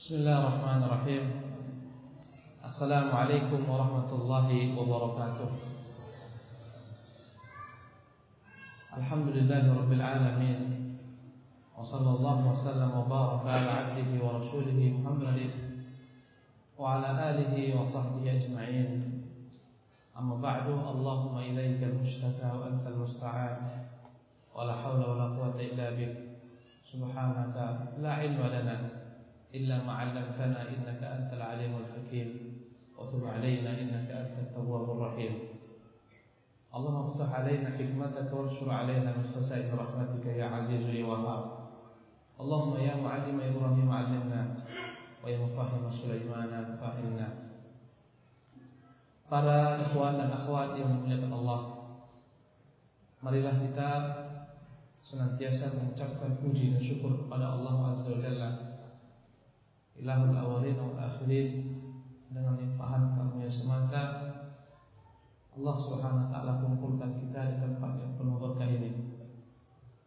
بسم الله الرحمن الرحيم السلام عليكم ورحمة الله وبركاته الحمد لله رب العالمين وصلى الله وسلم وبارك على عبده ورسوله محمد وعلى آله وصحبه أجمعين أما بعد اللهم إليك المشتكى وأنت المستعان ولا حول ولا قوة إلا بك سبحانك لا علم لنا إلا ما علمتنا إنك أنت العليم الحكيم. وتب علينا إنك أنت التواب الرحيم. اللهم افتح علينا حكمتك وانشر علينا من خزائن رحمتك يا عزيز يا وهاب اللهم يا معلم إبراهيم علمنا ويا مفهم سليمان فهمنا. Para ikhwan dan akhwat yang dimuliakan Allah Marilah kita senantiasa mengucapkan puji dan syukur kepada Allah Azza wa Jalla Ilahul awalin wal akhirin dengan limpahan karunia semata Allah Subhanahu wa taala kumpulkan kita di tempat yang penuh berkah ini.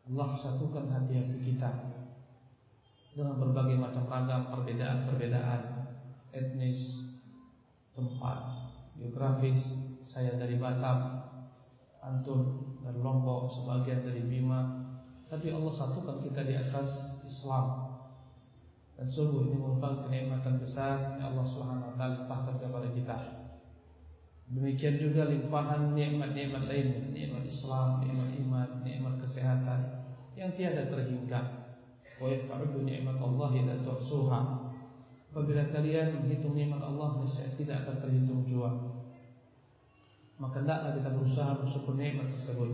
Allah satukan hati-hati kita dengan berbagai macam ragam perbedaan-perbedaan etnis, tempat, geografis. Saya dari Batam, Antun dan Lombok, sebagian dari Bima. Tapi Allah satukan kita di atas Islam dan sungguh ini merupakan kenikmatan besar yang Allah Subhanahu wa taala limpahkan kepada kita. Demikian juga limpahan nikmat-nikmat lain, nikmat Islam, nikmat iman, nikmat kesehatan yang tiada terhingga. Wa yaqulu nikmat Allah la tuhsuha. Apabila kalian menghitung nikmat Allah niscaya tidak akan terhitung jua. Maka hendaklah kita berusaha bersyukur nikmat tersebut.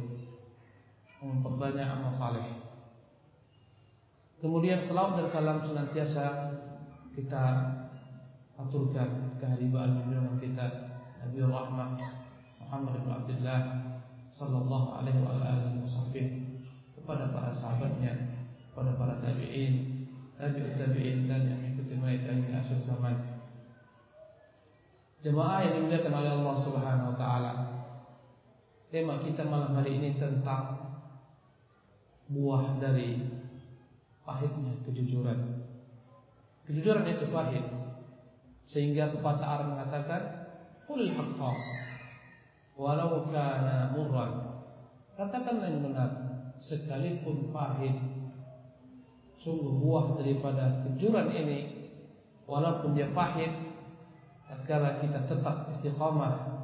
Memperbanyak amal saleh. Kemudian selawat dan salam senantiasa kita aturkan kehadiran junjungan kita Nabi Rahmat Muhammad bin Abdullah sallallahu alaihi wa alihi wasallam kepada para sahabatnya, kepada para tabi'in, tabi'ut tabi'in dan yang mengikuti mereka hingga akhir zaman. Jemaah yang dimuliakan oleh Allah Subhanahu wa taala. Tema kita malam hari ini tentang buah dari pahitnya kejujuran. Kejujuran itu pahit. Sehingga pepatah Arab mengatakan, "Qul haqqa walau kana murran." Katakanlah yang benar, sekalipun pahit. Sungguh buah daripada kejujuran ini walaupun dia pahit, tatkala kita tetap istiqamah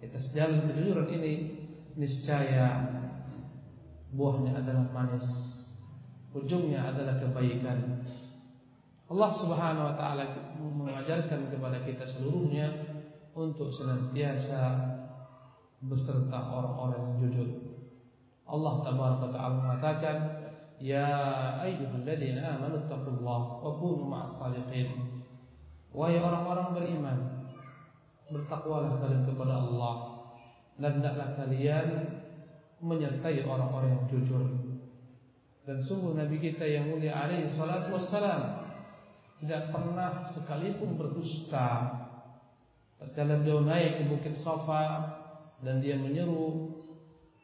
kita jalan kejujuran ini, niscaya buahnya adalah manis ujungnya adalah kebaikan. Allah Subhanahu wa taala mengajarkan kepada kita seluruhnya untuk senantiasa beserta orang-orang yang jujur. Allah tabaraka taala mengatakan, "Ya ayyuhalladzina amanu taqullaha wa kunu ma'as shadiqin." Wahai orang-orang beriman, bertakwalah kalian kepada Allah dan hendaklah kalian menyertai orang-orang yang jujur. Dan sungguh Nabi kita yang mulia alaihi salatu wassalam tidak pernah sekalipun berdusta. Tatkala beliau naik ke Bukit Safa dan dia menyeru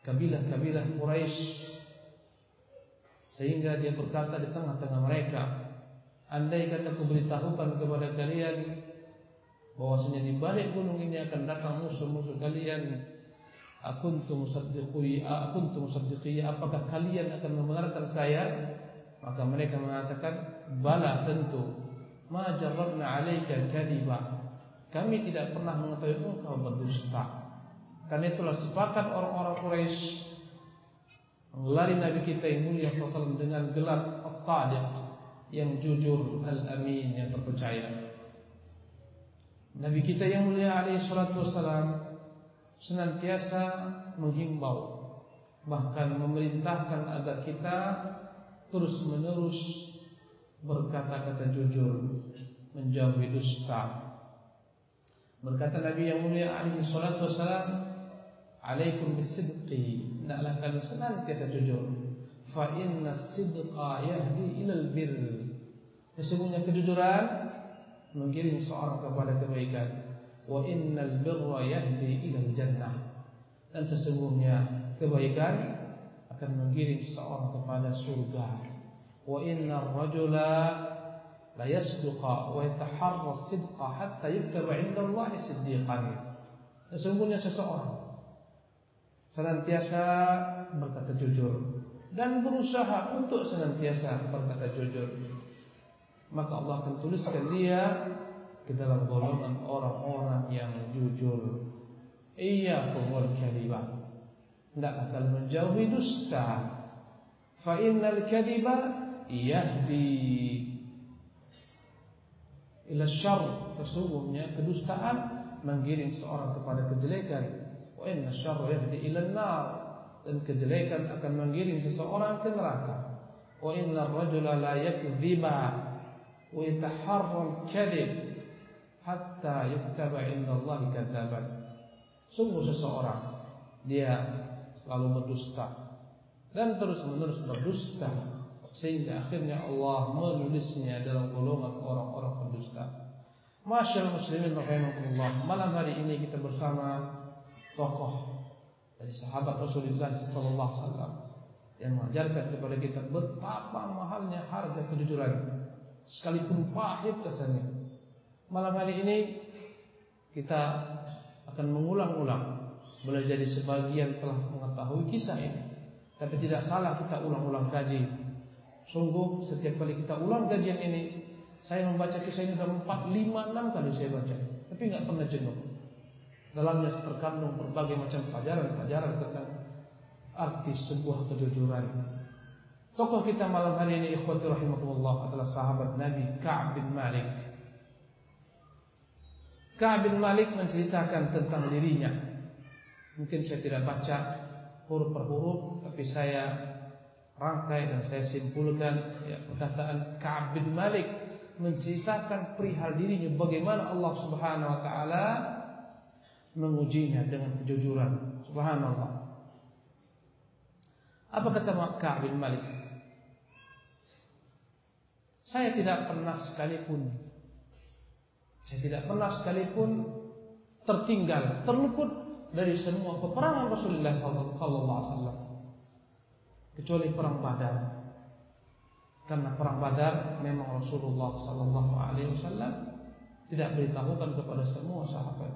kabilah-kabilah Quraisy sehingga dia berkata di tengah-tengah mereka, andai kata kuberitahukan kepada kalian bahwasanya di balik gunung ini akan datang musuh-musuh kalian akuntum musaddiqi akuntum musaddiqi apakah kalian akan membenarkan saya? Maka mereka mengatakan bala tentu ma jarrabna alaika kadiba kami tidak pernah mengetahui engkau berdusta. Karena itulah sepakat orang-orang Quraisy mengelari Nabi kita yang mulia SAW dengan gelar as-sadiq yang jujur al-amin yang terpercaya. Nabi kita yang mulia alaihi salatu wassalam senantiasa menghimbau bahkan memerintahkan agar kita terus menerus berkata-kata jujur menjauhi dusta. Berkata Nabi yang mulia alaihi salatu wassalam alaikum bisidqi. Hendaklah kalian senantiasa jujur. Fa inna sidqa yahdi ilal birr. Sesungguhnya kejujuran mengiring seorang kepada kebaikan wa innal birra yahdi ilal jannah. Dan sesungguhnya kebaikan akan mengiring seorang kepada surga. Wa innar rajula la yasduqa wa yataharra sidqa hatta yuktaba 'inda Allah siddiqan. Sesungguhnya seseorang senantiasa berkata jujur dan berusaha untuk senantiasa berkata jujur. Maka Allah akan tuliskan dia ke dalam golongan orang-orang yang jujur. Iya wal kadhiba tidak akan menjauhi dusta. Fa innal kadhiba yahdi ila syarr. Sesungguhnya kedustaan menggiring seorang kepada kejelekan. Wa inna syarra yahdi ila nar dan kejelekan akan menggiring seseorang ke neraka. Wa inna rajula la yakdhiba wa yataharra kadhib hatta yuktaba inda Allah kadzaban sungguh seseorang dia selalu berdusta dan terus-menerus berdusta sehingga akhirnya Allah menulisnya dalam golongan orang-orang pendusta. Masyaallah muslimin rahimakumullah. Malam hari ini kita bersama tokoh dari sahabat Rasulullah sallallahu alaihi wasallam yang mengajarkan kepada kita betapa mahalnya harga kejujuran sekalipun pahit rasanya. Malam hari ini kita akan mengulang-ulang boleh jadi sebagian telah mengetahui kisah ini. Tapi tidak salah kita ulang-ulang kaji. Sungguh setiap kali kita ulang kajian ini Saya membaca kisah ini sudah 4, 5, 6 kali saya baca. Tapi nggak pernah jenuh. Dalamnya terkandung berbagai macam pelajaran-pelajaran tentang Arti sebuah kejujuran. Tokoh kita malam hari ini Ikhwati rahimahullah adalah sahabat Nabi Ka'ab bin Malik Ka'ab bin Malik menceritakan tentang dirinya Mungkin saya tidak baca huruf per huruf Tapi saya rangkai dan saya simpulkan ya, perkataan Ka'ab bin Malik menceritakan perihal dirinya bagaimana Allah Subhanahu wa taala mengujinya dengan kejujuran. Subhanallah. Apa kata Ka'ab bin Malik? Saya tidak pernah sekalipun saya tidak pernah sekalipun tertinggal, terluput dari semua peperangan Rasulullah sallallahu alaihi wasallam kecuali perang Badar. Karena perang Badar memang Rasulullah sallallahu alaihi wasallam tidak beritahukan kepada semua sahabat.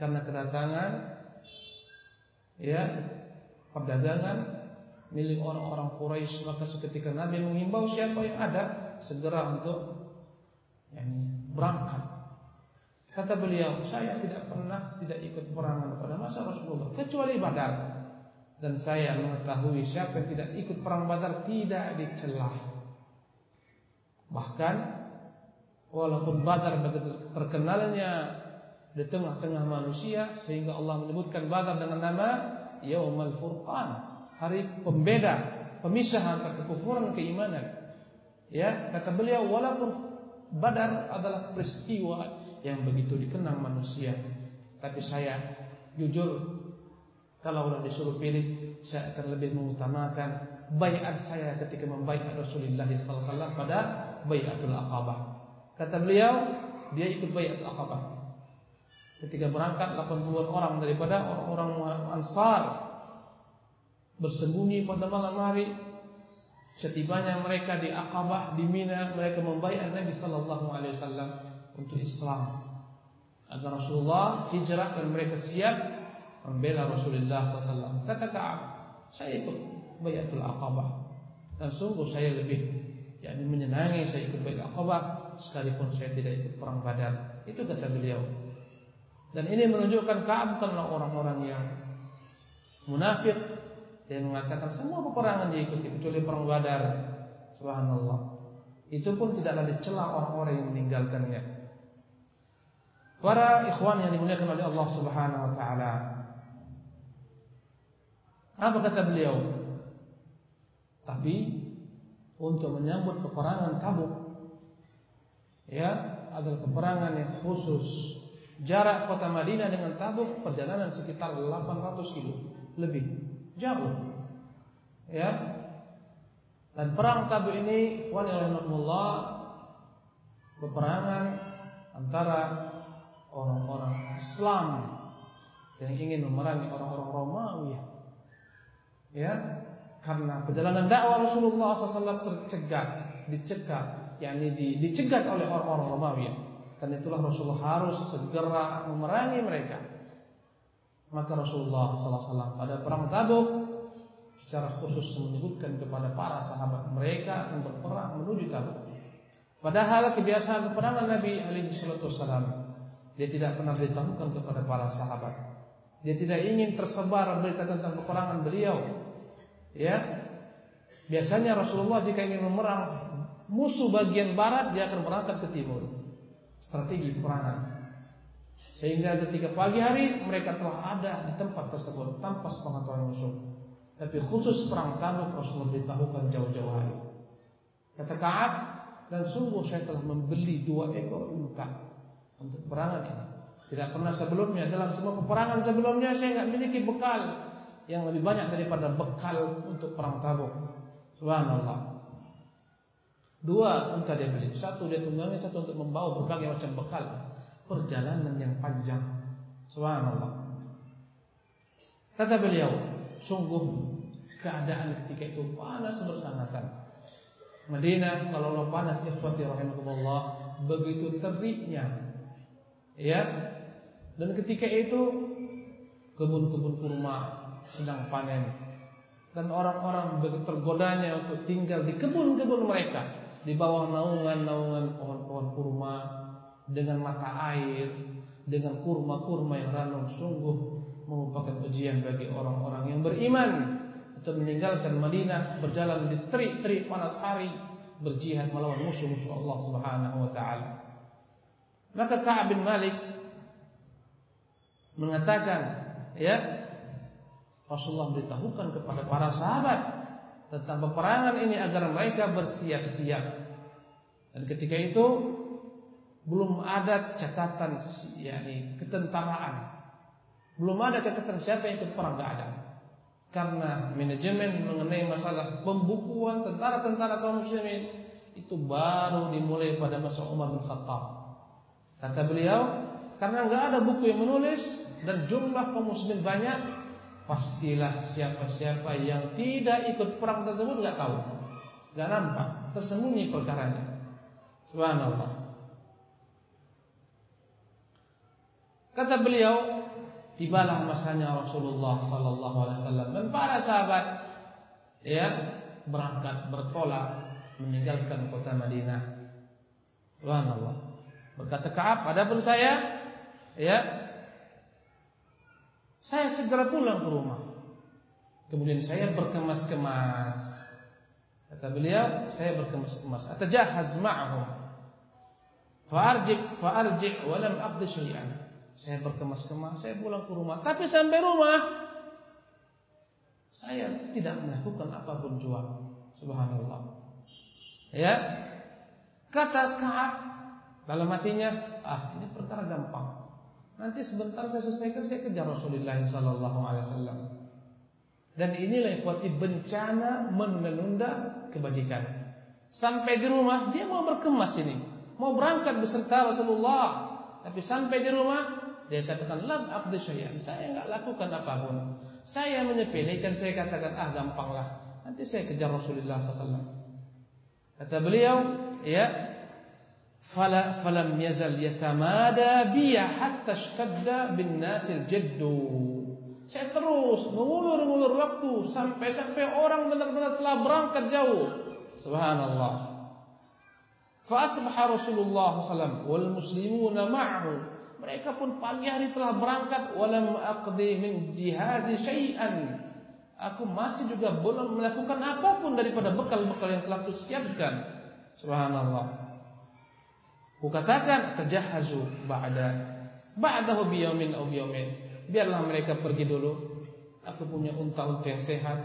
Karena kedatangan ya perdagangan milik orang-orang Quraisy maka seketika Nabi mengimbau siapa yang ada segera untuk yani, berangkat. Kata beliau, saya tidak pernah tidak ikut perangan pada masa Rasulullah kecuali Badar dan saya mengetahui siapa yang tidak ikut perang Badar tidak dicelah. Bahkan walaupun Badar begitu terkenalnya di tengah-tengah manusia sehingga Allah menyebutkan Badar dengan nama Yaumal Furqan, hari pembeda, pemisah antara kekufuran keimanan. Ya, kata beliau walaupun Badar adalah peristiwa yang begitu dikenang manusia, tapi saya jujur kalau sudah disuruh pilih, saya akan lebih mengutamakan bayat saya ketika membayar Rasulullah SAW pada bayatul Aqabah. Kata beliau, dia ikut bayatul Aqabah. Ketika berangkat 80 orang daripada orang-orang Ansar bersembunyi pada malam hari. Setibanya mereka di Aqabah di Mina, mereka membayar Nabi Sallallahu Alaihi Wasallam untuk Islam agar Rasulullah hijrah dan mereka siap membela Rasulullah SAW. Kata Ka'ab, saya ikut bayatul Aqabah dan sungguh saya lebih yakni menyenangi saya ikut bayatul Aqabah sekalipun saya tidak ikut perang Badar. Itu kata beliau. Dan ini menunjukkan Ka'ab karena orang-orang yang munafik yang mengatakan semua peperangan diikuti kecuali perang Badar. Subhanallah. Itu pun tidaklah dicela orang-orang yang meninggalkannya. Para ikhwan yang dimuliakan oleh Allah Subhanahu wa taala. Apa kata beliau? Tapi untuk menyambut peperangan Tabuk ya adalah peperangan yang khusus. Jarak kota Madinah dengan Tabuk perjalanan sekitar 800 kilo lebih jauh. Ya. Dan perang Tabuk ini wani rahimahullah peperangan antara orang-orang Islam yang ingin memerangi orang-orang Romawi ya karena perjalanan dakwah Rasulullah SAW tercegat, dicegah, yakni di, dicegat oleh orang-orang Romawi. Dan itulah Rasulullah harus segera memerangi mereka. Maka Rasulullah SAW pada perang Tabuk secara khusus menyebutkan kepada para sahabat mereka akan berperang menuju Tabuk. Padahal kebiasaan peperangan Nabi alaihi wasallam dia tidak pernah beritahukan kepada para sahabat. Dia tidak ingin tersebar berita tentang peperangan beliau. Ya. Biasanya Rasulullah jika ingin memerang musuh bagian barat dia akan berangkat ke timur. Strategi peperangan. Sehingga ketika pagi hari mereka telah ada di tempat tersebut tanpa sepengetahuan musuh. Tapi khusus perang Tabuk Rasulullah beritahukan jauh-jauh hari. Kata Ka'ab, dan sungguh saya telah membeli dua ekor unta untuk perangan ini. Tidak pernah sebelumnya dalam semua peperangan sebelumnya saya nggak memiliki bekal yang lebih banyak daripada bekal untuk perang Tabuk. Subhanallah. Dua unta dia beli, satu dia tunggangi, satu untuk membawa berbagai macam bekal. Perjalanan yang panjang. Subhanallah. Kata beliau, sungguh keadaan ketika itu panas bersangatan. Madinah kalau panas ikhwati rahimakumullah begitu teriknya. Ya. Dan ketika itu kebun-kebun kurma sedang panen dan orang-orang begitu tergodanya untuk tinggal di kebun-kebun mereka di bawah naungan-naungan pohon-pohon kurma dengan mata air dengan kurma-kurma yang ranum sungguh merupakan ujian bagi orang-orang yang beriman untuk meninggalkan Madinah berjalan di terik-terik panas hari berjihad melawan musuh-musuh Allah Subhanahu wa taala. Maka Ka'ab bin Malik mengatakan, ya Rasulullah beritahukan kepada para sahabat tentang peperangan ini agar mereka bersiap-siap. Dan ketika itu belum ada catatan yakni ketentaraan. Belum ada catatan siapa yang ikut perang, ada karena manajemen mengenai masalah pembukuan tentara-tentara kaum muslimin itu baru dimulai pada masa Umar bin Khattab. Kata beliau, karena nggak ada buku yang menulis dan jumlah kaum muslimin banyak, pastilah siapa-siapa yang tidak ikut perang tersebut nggak tahu, nggak nampak, tersembunyi perkaranya. Subhanallah. Kata beliau, tibalah masanya Rasulullah sallallahu alaihi wasallam dan para sahabat ya berangkat bertolak meninggalkan kota Madinah. Subhanallah. Berkata Ka'ab, adapun saya ya saya segera pulang ke rumah. Kemudian saya berkemas-kemas. Kata beliau, saya berkemas-kemas. Atajahaz ma'ahum. Fa'arji' fa'arji' wa lam aqdi syai'an. Saya berkemas-kemas, saya pulang ke rumah. Tapi sampai rumah, saya tidak melakukan apa pun jual. Subhanallah. Ya, kata Kaab dalam hatinya, ah ini perkara gampang. Nanti sebentar saya selesaikan, saya kejar Rasulullah Sallallahu Alaihi Wasallam. Dan inilah kuati bencana menunda kebajikan. Sampai di rumah dia mau berkemas ini, mau berangkat beserta Rasulullah. Tapi sampai di rumah dia katakan lam syai'an. Saya enggak lakukan apa pun. Saya menyepelekan, saya katakan ah gampanglah. Nanti saya kejar Rasulullah SAW. Kata beliau, ya, fala falam yazal yatamada biya hatta ishtadda bin nasil jaddu. Saya terus mengulur-ngulur waktu sampai-sampai orang benar-benar telah berangkat jauh. Subhanallah. Fa asbaha Rasulullah SAW wal muslimuna ma'ahu mereka pun pagi hari telah berangkat walam aqdi min jihazi syai'an. Aku masih juga belum melakukan apa pun daripada bekal-bekal yang telah kusiapkan. Subhanallah. Ku katakan tajahazu ba'da ba'dahu biyaumin aw biyaumin. Biarlah mereka pergi dulu. Aku punya unta-unta yang sehat.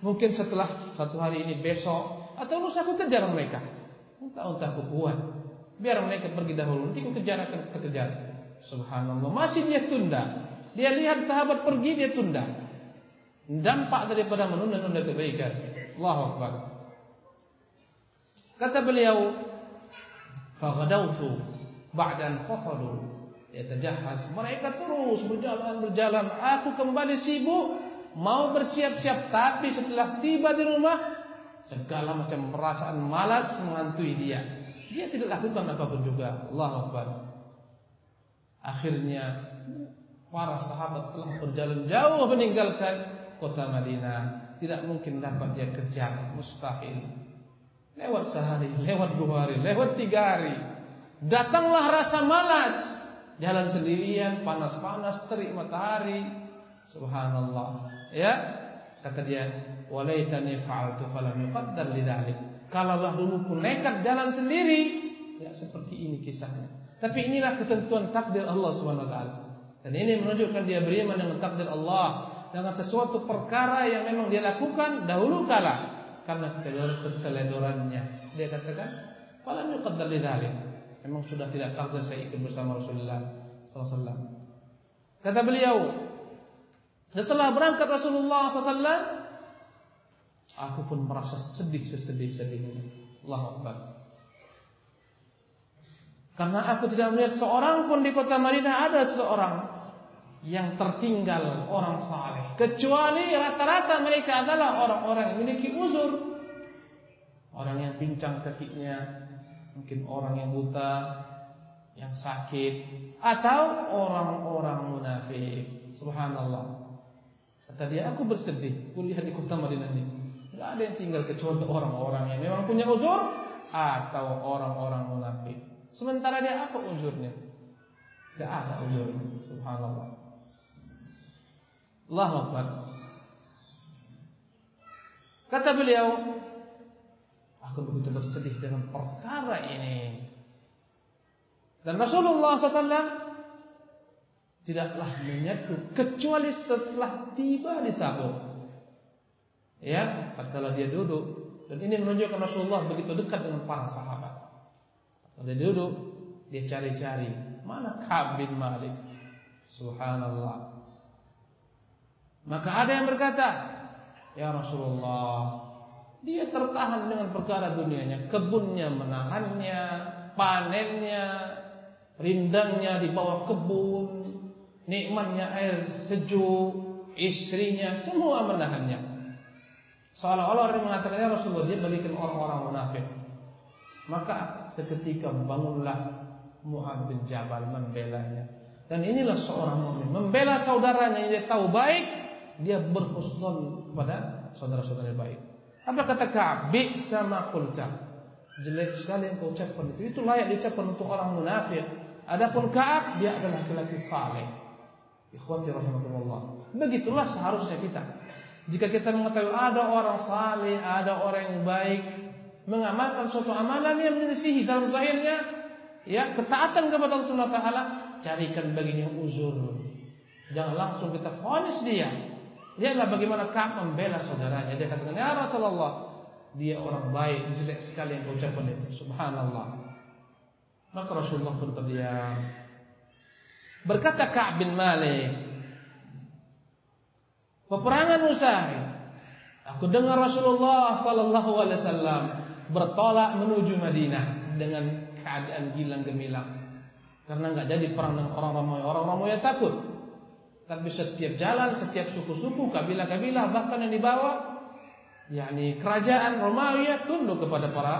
Mungkin setelah satu hari ini besok atau lusa aku kejar mereka. Unta-unta aku kuat. Biar mereka pergi dahulu. Nanti aku kejar akan kejar. Subhanallah, masih dia tunda. Dia lihat sahabat pergi dia tunda. Dampak daripada menunda-nunda kebaikan. Allahu Akbar. Kata beliau, "Faghadautu ba'da an fasalu yatajahhaz." Mereka terus berjalan berjalan. Aku kembali sibuk mau bersiap-siap, tapi setelah tiba di rumah segala macam perasaan malas menghantui dia. Dia tidak lakukan apa pun juga. Allah Akbar. Akhirnya para sahabat telah berjalan jauh meninggalkan kota Madinah. Tidak mungkin dapat dia kejar, mustahil. Lewat sehari, lewat dua hari, lewat tiga hari. Datanglah rasa malas. Jalan sendirian, panas-panas, terik matahari. Subhanallah. Ya, kata dia, "Walaitani fa'altu falam yuqaddar lidzalik." Kalaulah dulu ku nekat jalan sendiri, ya seperti ini kisahnya. Tapi inilah ketentuan takdir Allah taala. Dan ini menunjukkan dia beriman dengan takdir Allah dengan sesuatu perkara yang memang dia lakukan dahulu kala karena keteledorannya. Dia katakan, "Falam yuqaddar lidzalik." Memang sudah tidak takdir saya ikut bersama Rasulullah SAW. Kata beliau, setelah berangkat Rasulullah SAW, aku pun merasa sedih sesedih-sedihnya. Allah Akbar. Karena aku tidak melihat seorang pun di kota Madinah ada seorang yang tertinggal orang saleh. Kecuali rata-rata mereka adalah orang-orang yang memiliki uzur. Orang yang pincang kakinya, mungkin orang yang buta, yang sakit, atau orang-orang munafik. Subhanallah. Kata dia, aku bersedih. Kulihat di kota Madinah ini. Tidak ada yang tinggal kecuali orang-orang yang memang punya uzur atau orang-orang munafik. Sementara dia apa uzurnya? Tidak ada uzurnya. Subhanallah. Allah Akbar. Kata beliau, aku begitu bersedih dengan perkara ini. Dan Rasulullah SAW tidaklah menyatu kecuali setelah tiba di Tabuk. Ya, tatkala dia duduk dan ini menunjukkan Rasulullah begitu dekat dengan para sahabat. Kalau dia duduk, dia cari-cari mana Ka'ab bin Malik. Subhanallah. Maka ada yang berkata, "Ya Rasulullah, dia tertahan dengan perkara dunianya, kebunnya menahannya, panennya, rindangnya di bawah kebun, nikmatnya air sejuk, istrinya semua menahannya. Seolah-olah orang mengatakan ya Rasulullah dia bagikan orang-orang munafik. Maka seketika bangunlah Mu'ad bin Jabal membelanya. Dan inilah seorang mukmin membela saudaranya yang dia tahu baik, dia berhusnul kepada saudara-saudara baik. Apa kata Ka'ab? sama qulta. Jelek sekali yang kau ucapkan itu. Itu layak diucapkan untuk orang munafik. Adapun Ka'ab dia adalah laki-laki saleh. Ikhwati rahimakumullah. Begitulah seharusnya kita. Jika kita mengetahui ada orang saleh, ada orang yang baik, mengamalkan suatu amalan yang menyelisihi dalam zahirnya, ya ketaatan kepada Allah Subhanahu taala, carikan baginya uzur. Jangan langsung kita fonis dia. Lihatlah bagaimana Ka'ab membela saudaranya. Dia katakan, "Ya Rasulullah, dia orang baik, jelek sekali yang ucapkan itu." Subhanallah. Maka Rasulullah pun terdiam. Berkata Ka'ab bin Malik, Peperangan usai. Aku dengar Rasulullah sallallahu alaihi wasallam bertolak menuju Madinah dengan keadaan gilang gemilang. Karena nggak jadi perang dengan orang ramai. Orang ramai takut. Tapi setiap jalan, setiap suku-suku, kabilah-kabilah bahkan yang dibawa yakni kerajaan Romawi tunduk kepada para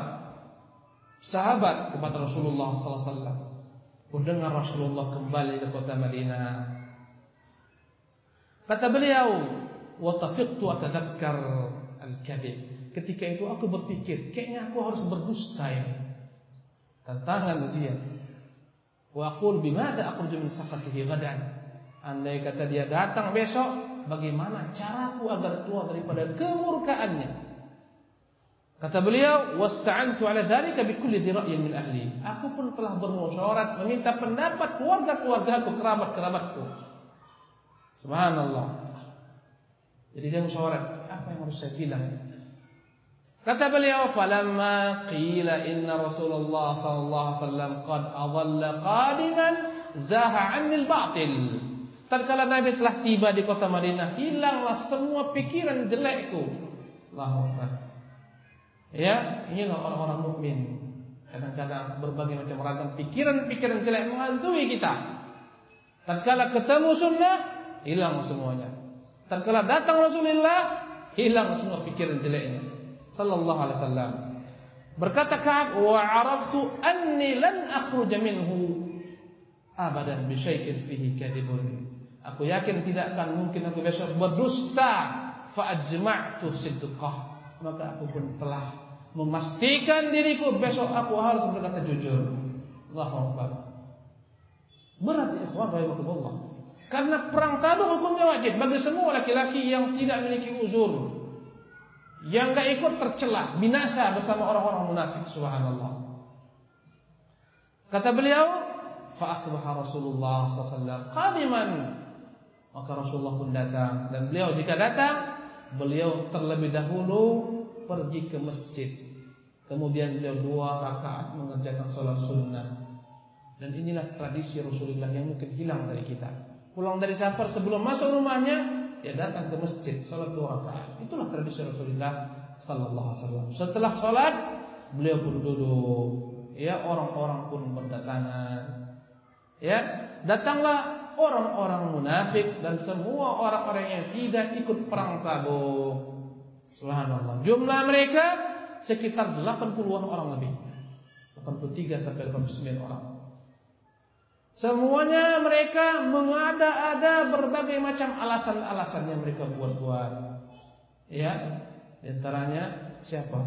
sahabat kepada Rasulullah sallallahu alaihi wasallam. Mendengar Rasulullah kembali ke kota Madinah. Kata beliau, "Wa tafiqtu atadzakkar al-kadhib." Ketika itu aku berpikir, kayaknya aku harus berdusta ini. Tantangan ujian. Wa aqul bimada akhruju min sakhatihi ghadan. Andai kata dia datang besok, bagaimana caraku agar keluar daripada kemurkaannya? Kata beliau, "Wasta'antu 'ala dzalika bi kulli dhira'yin min ahli." Aku pun telah bermusyawarat meminta pendapat keluarga-keluargaku, kerabat-kerabatku. Subhanallah. Jadi dia musyawarah, apa yang harus saya bilang? Kata beliau, "Falamma qila inna Rasulullah sallallahu alaihi wasallam qad adalla qadiman zaha 'anil batil." Tatkala Nabi telah tiba di kota Madinah, hilanglah semua pikiran jelekku. Allahu. Ya, inilah orang-orang mukmin. Kadang-kadang berbagai macam ragam pikiran-pikiran jelek menghantui kita. Tatkala ketemu sunnah, hilang semuanya. Tatkala datang Rasulullah, hilang semua pikiran jeleknya. sallallahu alaihi wasallam. Berkata Ka'ab, "Wa 'araftu anni lan akhruja minhu abadan bi syai'in fihi kadhibun." Aku yakin tidak akan mungkin aku besok berdusta fa ajma'tu sidqah. Maka aku pun telah memastikan diriku besok aku harus berkata jujur. Allahu Akbar. Berat ya ikhwan rahimakumullah. Karena perang tabuk hukumnya wajib bagi semua laki-laki yang tidak memiliki uzur. Yang gak ikut tercelah, binasa bersama orang-orang munafik. Subhanallah. Kata beliau, fa asbaha Rasulullah sallallahu qadiman. Maka Rasulullah pun datang dan beliau jika datang, beliau terlebih dahulu pergi ke masjid. Kemudian beliau dua rakaat mengerjakan sholat sunnah. Dan inilah tradisi Rasulullah yang mungkin hilang dari kita. Pulang dari safar sebelum masuk rumahnya, dia datang ke masjid salat dua rakaat. Itulah tradisi Rasulullah sallallahu alaihi wasallam. Setelah salat beliau pun duduk. Ya, orang-orang pun berdatangan. Ya, datanglah orang-orang munafik dan semua orang-orang yang tidak ikut perang Tabuk. Subhanallah. Jumlah mereka sekitar 80-an orang lebih. 83 sampai 89 orang. Semuanya mereka mengada-ada berbagai macam alasan-alasan yang mereka buat-buat. Ya, antaranya siapa?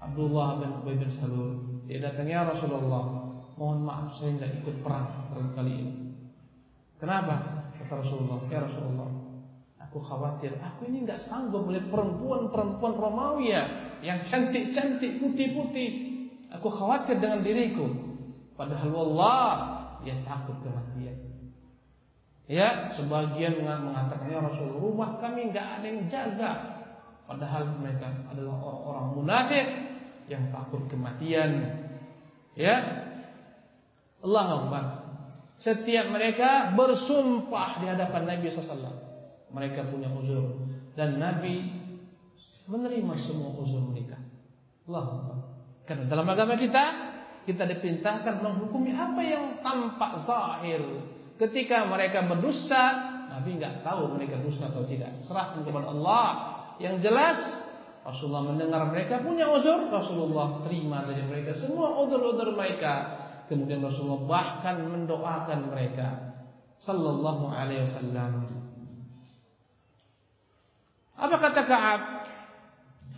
Abdullah bin Ubay bin Salul. Dia datangnya Rasulullah. Mohon maaf saya tidak ikut perang kali ini. Kenapa? Kata Rasulullah. Ya Rasulullah, aku khawatir. Aku ini nggak sanggup melihat perempuan-perempuan Romawi ya, yang cantik-cantik, putih-putih. Aku khawatir dengan diriku. Padahal wallah dia takut kematian. Ya, sebagian mengatakan ya Rasul, rumah kami nggak ada yang jaga. Padahal mereka adalah orang-orang munafik yang takut kematian. Ya. Allah Akbar. Setiap mereka bersumpah di hadapan Nabi SAW. Mereka punya uzur dan Nabi menerima semua uzur mereka. Allah. Karena dalam agama kita kita diperintahkan menghukumi apa yang tampak zahir. Ketika mereka berdusta, Nabi nggak tahu mereka dusta atau tidak. Serahkan kepada Allah. Yang jelas Rasulullah mendengar mereka punya uzur, Rasulullah terima dari mereka semua uzur-uzur mereka. Kemudian Rasulullah bahkan mendoakan mereka. Sallallahu alaihi wasallam. Apa kata Ka'ab?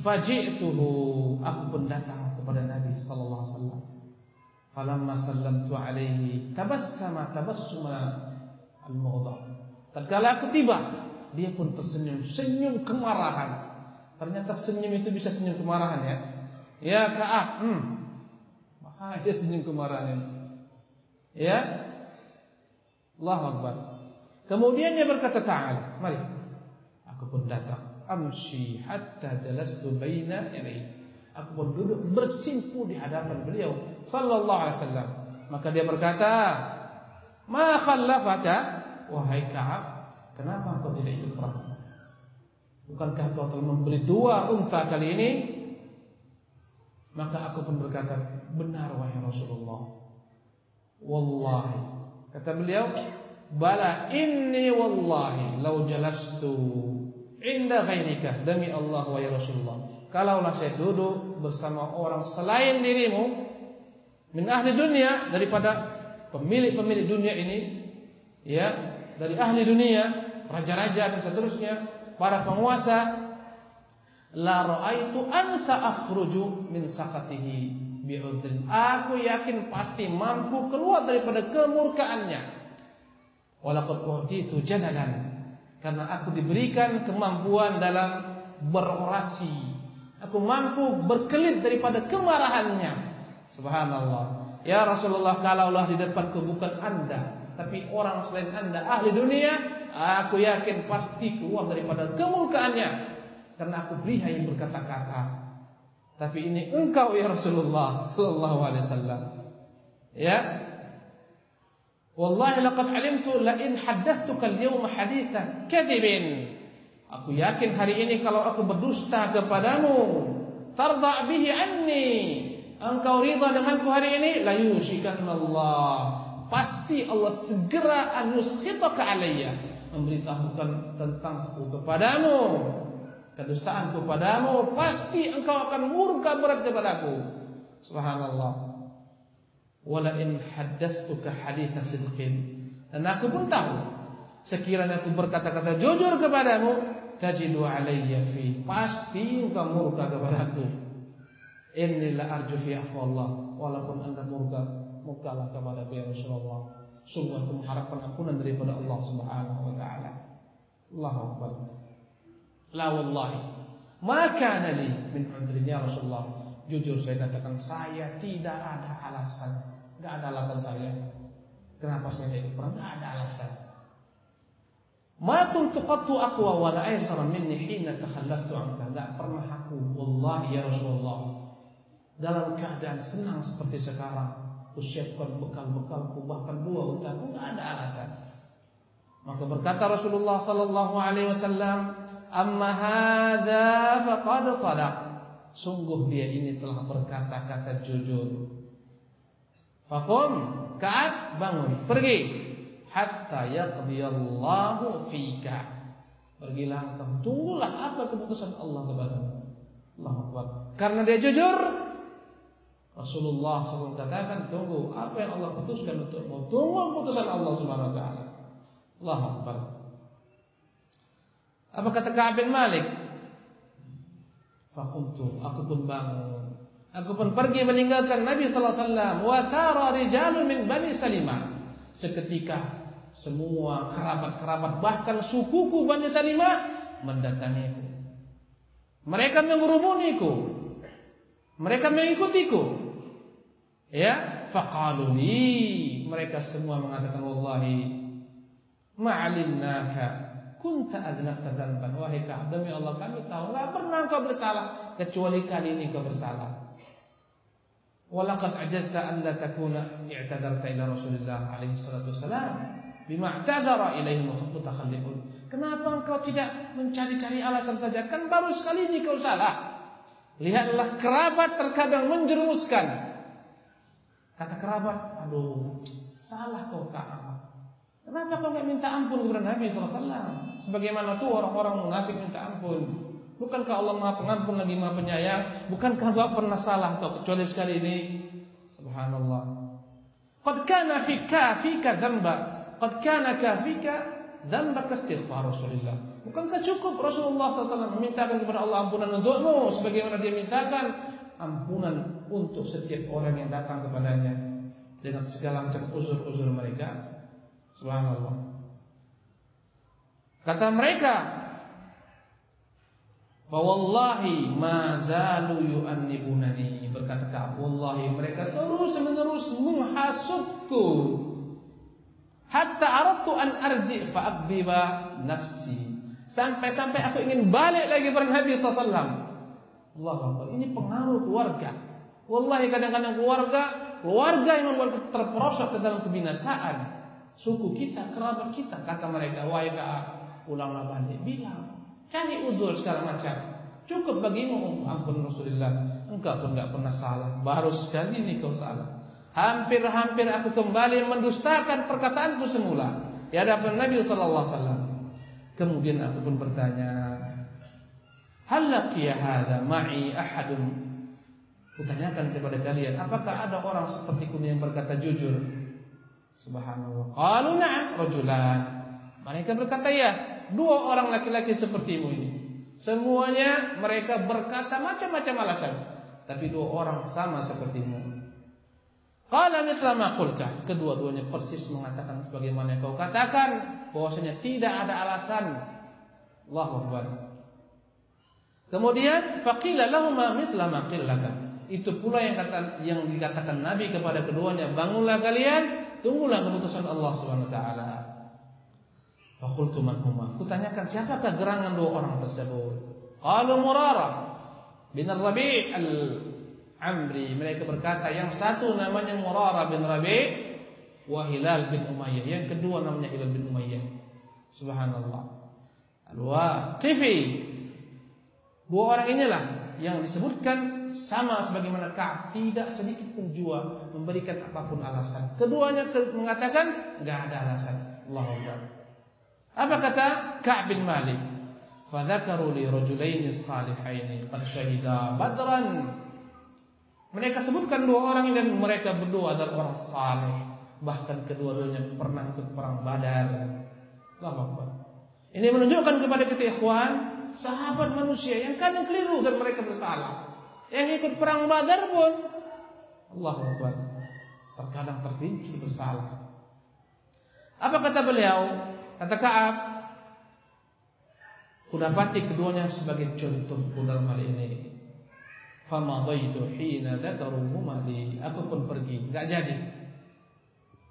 Faji'tuhu, aku pun datang kepada Nabi sallallahu alaihi wasallam. Falamma sallamtu alaihi tabassama tabassuma al-mughdab. Tatkala aku tiba, dia pun tersenyum, senyum kemarahan. Ternyata senyum itu bisa senyum kemarahan ya. Ya Ka'ab, hmm. Bahaya senyum kemarahan. Ya. Allahu Akbar. Kemudian dia berkata ta'ala, mari. Aku pun datang. Amshi hatta jalastu baina yadayhi. Aku pun duduk bersimpu di hadapan beliau sallallahu alaihi wasallam. Maka dia berkata, "Ma khallafaka wahai Ka'ab, kenapa kau tidak ikut perang? Bukankah kau telah membeli dua unta kali ini?" Maka aku pun berkata, "Benar wahai Rasulullah." Wallahi, kata beliau, "Bala inni wallahi law jalastu inda ghairika demi Allah wahai Rasulullah." kalaulah saya duduk bersama orang selain dirimu min ahli dunia daripada pemilik-pemilik dunia ini ya dari ahli dunia raja-raja dan seterusnya para penguasa la raaitu ansa akhruju min sakatihi bi'udrin aku yakin pasti mampu keluar daripada kemurkaannya walaqad utitu jadalan karena aku diberikan kemampuan dalam berorasi Aku mampu berkelit daripada kemarahannya. Subhanallah. Ya Rasulullah, kalaulah di depanku bukan anda, tapi orang selain anda ahli dunia, aku yakin pasti keluar daripada kemurkaannya. Karena aku lihai berkata-kata. Tapi ini engkau ya Rasulullah sallallahu alaihi wasallam. Ya. Wallahi laqad alimtu la in haddathtuka al-yawma hadithan kadhibin Aku yakin hari ini kalau aku berdusta kepadamu, tarda bihi anni. Engkau ridha denganku hari ini, la Allah. Pasti Allah segera an yuskhitaka alayya, memberitahukan tentangku kepadamu. Kedustaan kepadamu, pasti engkau akan murka berat kepadaku. Subhanallah. Wala in haddatsuka haditha sidqin. Dan aku pun tahu sekiranya aku berkata-kata jujur kepadamu, tajidu alayya fi. Pasti engkau murka kepadaku. Inilah arju fi Allah. Walaupun anda murka, murkalah kepada ya Rasulullah. Sungguh aku mengharapkan ampunan daripada Allah Subhanahu wa taala. Allahu akbar. La wallahi. Ma kana li min udrin ya Rasulullah. Jujur saya katakan saya tidak ada alasan. Enggak ada alasan saya. Kenapa saya ikut perang? Enggak ada alasan. Ma kuntu qattu aqwa wa la aysara minni hina takhallaftu anka. Enggak pernah aku wallahi ya Rasulullah dalam keadaan senang seperti sekarang kusiapkan bekal-bekalku bahkan dua untaku enggak ada alasan. Maka berkata Rasulullah sallallahu alaihi wasallam, "Amma hadza faqad sadaq." Sungguh dia ini telah berkata-kata jujur. Fakum, Ka'ab bangun, pergi hatta yaqdiyallahu fika. Pergilah engkau, tunggulah apa keputusan Allah kepadamu. Allahu Akbar. Karena dia jujur, Rasulullah SAW katakan tunggu apa yang Allah putuskan untukmu. Tunggu keputusan Allah Subhanahu Wa Taala. Allahu Akbar. Apa kata Ka'ab bin Malik? Fakumtu, aku pun bangun. Aku pun pergi meninggalkan Nabi sallallahu alaihi wasallam min Bani Salimah. Seketika semua kerabat-kerabat bahkan sukuku Bani Salimah mendatangiku. Mereka mengurumuniku. Mereka mengikutiku. Ya, faqalu mereka semua mengatakan wallahi ma'alimnaka kunta adnabta dzanban wahai Ka'ab demi Allah kami tahu enggak pernah kau bersalah kecuali kali ini kau bersalah. Walaqad ajazta an la takuna i'tadarta ila Rasulillah alaihi salatu wasalam bima i'tadara ilaihi mutakhallifun. Kenapa engkau tidak mencari-cari alasan saja? Kan baru sekali ini kau salah. Lihatlah kerabat terkadang menjerumuskan. Kata kerabat aduh salah kau Ka'ab Kenapa kau nggak minta ampun kepada Nabi SAW? Sebagaimana tuh orang-orang munafik minta ampun. Bukankah Allah Maha Pengampun lagi Maha Penyayang? Bukankah kau pernah salah kau kecuali sekali ini? Subhanallah. Qad kana fika fika dzamba. Qad kana kafika dzamba istighfar Rasulullah. Bukankah cukup Rasulullah SAW memintakan kepada Allah ampunan untukmu sebagaimana dia mintakan ampunan untuk setiap orang yang datang kepadanya dengan segala macam uzur-uzur mereka? Subhanallah. Kata mereka, "Wallahi ma zalu yu'annibunani." Berkata Ka'ab, "Wallahi mereka terus-menerus menghasutku hatta aradtu an arji fa aqdiba nafsi." Sampai-sampai aku ingin balik lagi kepada Nabi sallallahu Allahu Akbar. Ini pengaruh keluarga. Wallahi kadang-kadang keluarga, keluarga yang membuat terperosok ke dalam kebinasaan suku kita, kerabat kita, kata mereka, wahai ulama balik, bilang, cari udur segala macam. Cukup bagimu ampun Rasulullah. Engkau pun enggak pernah salah. Baru sekali ini kau salah. Hampir-hampir aku kembali mendustakan perkataanku semula di hadapan Nabi sallallahu alaihi. Kemudian aku pun bertanya, "Hal ya hadza ma'i ahadun?" Kutanyakan kepada kalian, apakah ada orang seperti yang berkata jujur? Subhanallah. Qalu na'am rajulan. Mereka berkata ya, dua orang laki-laki sepertimu ini. Semuanya mereka berkata macam-macam alasan, tapi dua orang sama sepertimu. Qala mithla ma. Kedua-duanya persis mengatakan sebagaimana kau katakan bahwasanya tidak ada alasan. Allahu Akbar. Kemudian faqila lahum mithla ma. Itu pula yang kata yang dikatakan Nabi kepada keduanya, bangunlah kalian tunggulah keputusan Allah Subhanahu wa taala. Fakultu man huma. Kutanyakan siapakah gerangan dua orang tersebut? Qalu Murara bin Rabi' al-Amri. Mereka berkata yang satu namanya Murara bin Rabi' wa Hilal bin Umayyah. Yang kedua namanya Hilal bin Umayyah. Subhanallah. Al-Waqifi. Dua orang inilah yang disebutkan sama sebagaimana Ka'ab tidak sedikit pun jua memberikan apa pun alasan. Keduanya mengatakan enggak ada alasan. Allahu Akbar. Apa kata Ka'ab bin Malik? Fadzakaru li rajulaini salihaini qad syahida badran. Mereka sebutkan dua orang dan mereka berdua adalah orang saleh. Bahkan kedua-duanya pernah ikut perang Badar. Allahu Akbar. Ini menunjukkan kepada kita ikhwan, sahabat manusia yang kadang keliru dan mereka bersalah. Yang ikut perang Badar pun Allahu Akbar. Terkadang terpincin bersalah. Apa kata beliau? Kata Ka'ab, Kudapati keduanya sebagai contoh dalam hal ini. Famadaitu hina dzakaruhuma li. Aku pun pergi, enggak jadi.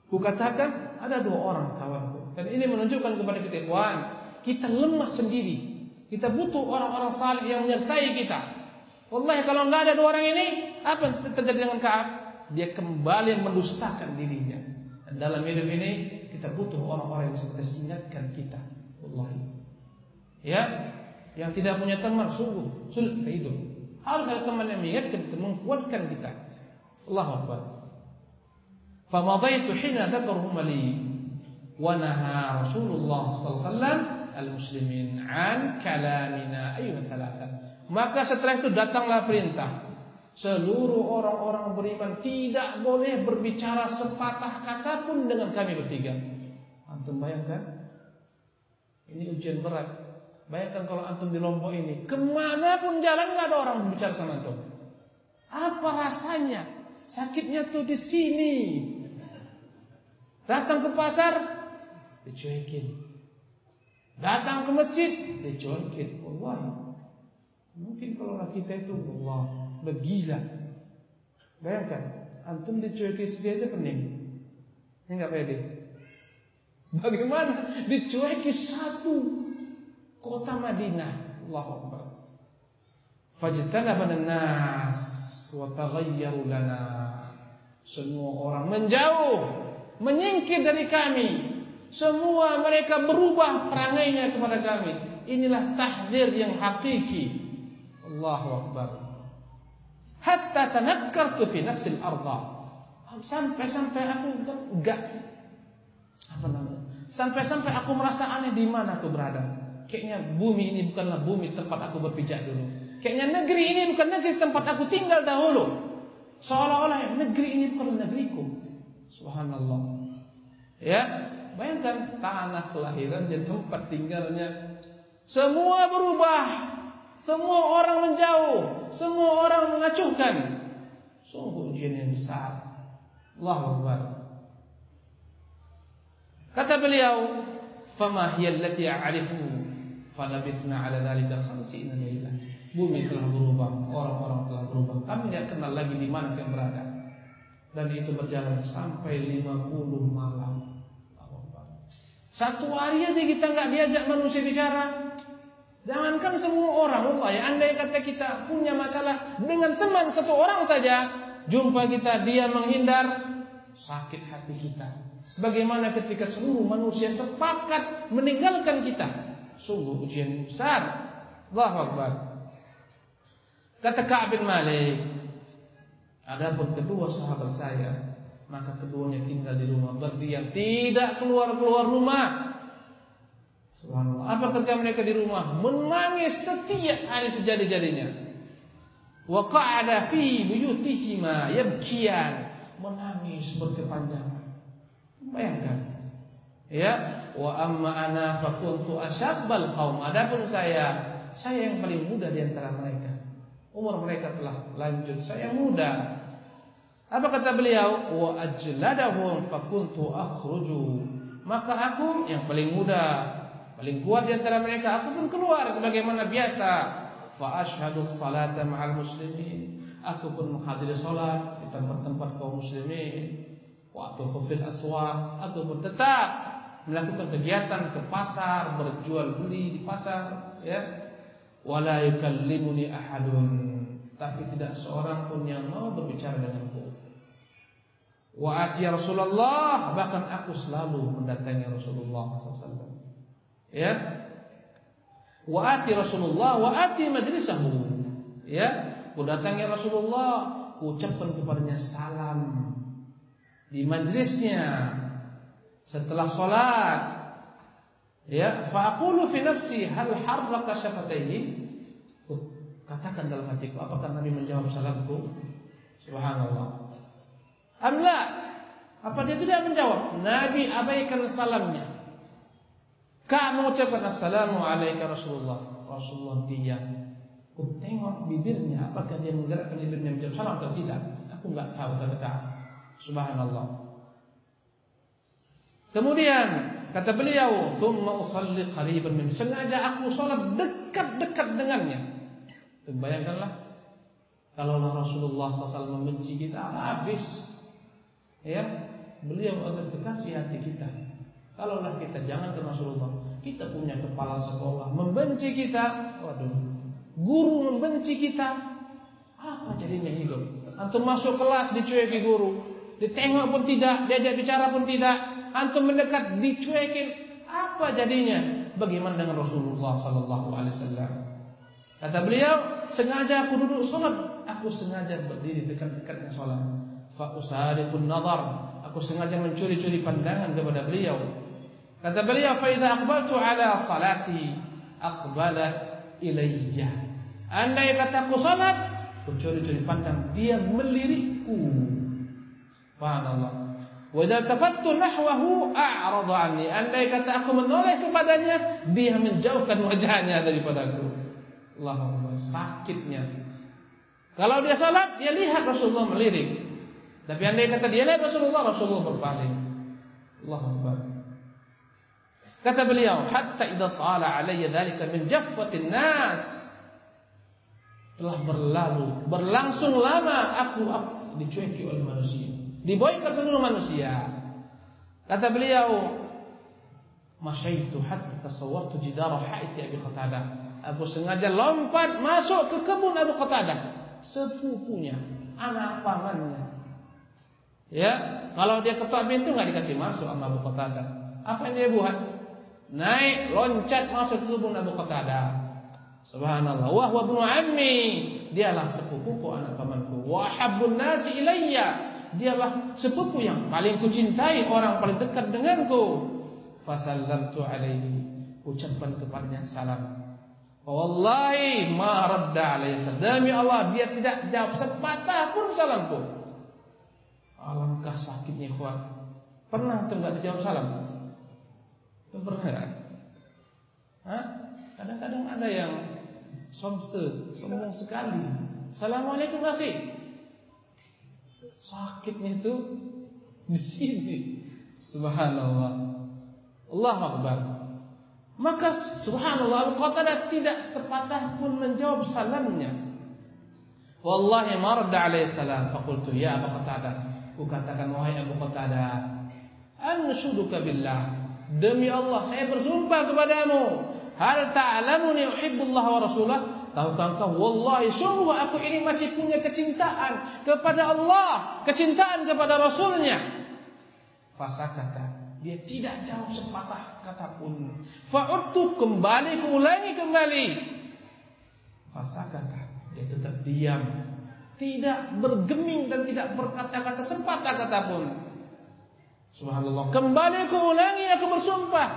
Kukatakan ada dua orang kawanku. Dan ini menunjukkan kepada kita kita lemah sendiri. Kita butuh orang-orang saleh yang menyertai kita. Wallahi kalau enggak ada dua orang ini, apa yang terjadi dengan Kaab? Dia kembali mendustakan dirinya. Dan dalam hidup ini kita butuh orang-orang yang seperti ingatkan kita. Wallahi. Ya, yang tidak punya teman sungguh sulit kita hidup. Harus ada teman yang mengingatkan, menguatkan kita. Allahu Akbar. Famadaitu hina dzakaruhum li wa naha Rasulullah sallallahu alaihi wasallam al-muslimin an kalamina ayyuha thalatha. Maka setelah itu datanglah perintah Seluruh orang-orang beriman tidak boleh berbicara sepatah kata pun dengan kami bertiga. Antum bayangkan? Ini ujian berat. Bayangkan kalau antum di Lombok ini, ke mana pun jalan nggak ada orang berbicara sama antum. Apa rasanya? Sakitnya tuh di sini. Datang ke pasar, dicuekin. Datang ke masjid, dicuekin. Allah. Mungkin kalau kita itu Allah udah gila. Bayangkan, antum dicuekin istri aja pening. Ini nggak pede. Bagaimana dicuekin satu kota Madinah? Allahu Akbar. Fajtanaba nas wa taghayyaru lana. Semua orang menjauh, menyingkir dari kami. Semua mereka berubah perangainya kepada kami. Inilah tahdir yang hakiki. Allahu Akbar. Hatta tanakkartu fi nafsil arda. Sampai-sampai aku enggak. Apa namanya? Sampai-sampai aku merasa aneh di mana aku berada. Kayaknya bumi ini bukanlah bumi tempat aku berpijak dulu. Kayaknya negeri ini bukan negeri tempat aku tinggal dahulu. Seolah-olah negeri ini bukan negeriku. Subhanallah. Ya bayangkan tanah kelahiran dan tempat tinggalnya. Semua berubah semua orang menjauh, semua orang mengacuhkan. Sungguh ujian yang besar. Allahu Akbar. Kata beliau, "Fama hiya allati a'rifu falabithna 'ala dhalika 50 lailah." Bumi telah berubah, orang-orang telah berubah. Kami tidak kenal lagi di mana kami berada. Dan itu berjalan sampai 50 malam. Satu hari aja kita nggak diajak manusia bicara, Jangankan semua orang, Allah ya, andai kata kita punya masalah dengan teman satu orang saja, jumpa kita dia menghindar, sakit hati kita. Bagaimana ketika seluruh manusia sepakat meninggalkan kita? Sungguh ujian besar. Allahu Akbar. Kata Ka'ab bin Malik, adapun kedua sahabat saya, maka keduanya tinggal di rumah berdiam, tidak keluar-keluar rumah. Apa kerja mereka di rumah? Menangis setiap hari sejadi-jadinya. Wa qa'ada fi buyutihima yabkiyan. Menangis berkepanjangan. Bayangkan. Ya, wa amma ana fakuntu asyabbal qaum. Adapun saya, saya yang paling muda di antara mereka. Umur mereka telah lanjut, saya muda. Apa kata beliau? Wa ajladahum fakuntu akhruju. Maka aku yang paling muda paling kuat di antara mereka aku pun keluar sebagaimana biasa. Fa asyhadu salata ma'al muslimin. Aku pun menghadiri salat di tempat-tempat kaum muslimin. Wa atufu fil aswaq. Aku pun tetap melakukan kegiatan ke pasar berjual beli di pasar ya. Wala yukallimuni ahadun. Tapi tidak seorang pun yang mau berbicara denganku. Wa ati Rasulullah. Bahkan aku selalu mendatangi Rasulullah SAW ya wa ati Rasulullah wa ati majlisahu ya ku datangi Rasulullah ku ucapkan kepadanya salam di majlisnya setelah sholat Ya, fa aqulu fi nafsi hal harraka syafataihi? Katakan dalam hatiku, apakah Nabi menjawab salamku? Subhanallah. Amla, apa dia tidak menjawab? Nabi abaikan salamnya. Kak mengucapkan assalamu alaikum Rasulullah. Rasulullah diam. Aku tengok bibirnya, apakah dia menggerakkan bibirnya menjawab salam atau tidak? Aku enggak tahu kata Kak. Subhanallah. Kemudian kata beliau, "Tsumma usalli qariban min." Sengaja aku salat dekat-dekat dengannya. Bayangkanlah kalau Rasulullah SAW membenci kita habis. Ya, beliau akan kekasih hati kita. Kalaulah kita jangan ke Rasulullah, kita punya kepala sekolah membenci kita, waduh, guru membenci kita, apa jadinya hidup? Antum masuk kelas dicueki guru, ditengok pun tidak, diajak bicara pun tidak, antum mendekat dicuekin, apa jadinya? Bagaimana dengan Rasulullah Sallallahu Alaihi Wasallam? Kata beliau, sengaja aku duduk sholat, aku sengaja berdiri dekat-dekatnya sholat. Fa pun nazar, aku sengaja mencuri-curi pandangan kepada beliau Kata beliau, "Fa idza aqbaltu ala salati aqbala ilayya." Andai kataku salat, aku curi-curi pandang dia melirikku. Subhanallah. Wa idza tafattu nahwahu a'rada anni. Andai kata aku menoleh kepadanya, dia menjauhkan wajahnya daripadaku. Allahu sakitnya. Kalau dia salat, dia lihat Rasulullah melirik. Tapi andai kata dia lihat Rasulullah, Rasulullah berpaling. Allahu Akbar. Kata beliau, hatta idza tala alayya dzalika min jaffatin nas. Telah berlalu, berlangsung lama aku, aku dicueki oleh manusia. Diboykan seluruh manusia. Kata beliau, masyaitu hatta tasawwartu jidara haiti Abi Qatadah. Aku sengaja lompat masuk ke kebun Abu Qatadah, sepupunya, anak pamannya. Ya, kalau dia ketok pintu nggak dikasih masuk sama Abu Qatadah. Apa yang dia buat? Naik loncat masuk lubung Abu Qatadah. Subhanallah. Wa huwa ibnu ammi. Dialah sepupuku anak pamanku. Wa habbun nasi ilayya. Dialah sepupu yang paling kucintai, orang paling dekat denganku. Fasallamtu alaihi. Ucapkan kepadanya salam. Wallahi ma radda alaihi Demi Allah dia tidak jawab sepatah pun salamku. Alangkah sakitnya ikhwan. Pernah tuh dijawab salam? Kan? Hah? Kadang-kadang ada yang somse, sombong sekali. Assalamualaikum akhi. Sakitnya itu di sini. Subhanallah. Allah Akbar. Maka subhanallah Al-Qatadah tidak sepatah pun menjawab salamnya. Wallahi marda alaihi salam faqultu ya Abu Qatadah. Ku katakan wahai Abu Qatadah, anshuduka billah Demi Allah saya bersumpah kepadamu. Hal ta'lamuni uhibbullah wa rasulah. Tahukah engkau Wallahi sungguh aku ini masih punya kecintaan Kepada Allah. Kecintaan kepada Rasulnya. Fasa kata Dia tidak jawab sepatah kata pun. Fa'udtu kembali Kuulangi kembali. Fasa kata Dia tetap diam. Tidak bergeming dan tidak berkata-kata sepatah kata pun Subhanallah. Kembali aku ulangi, aku bersumpah.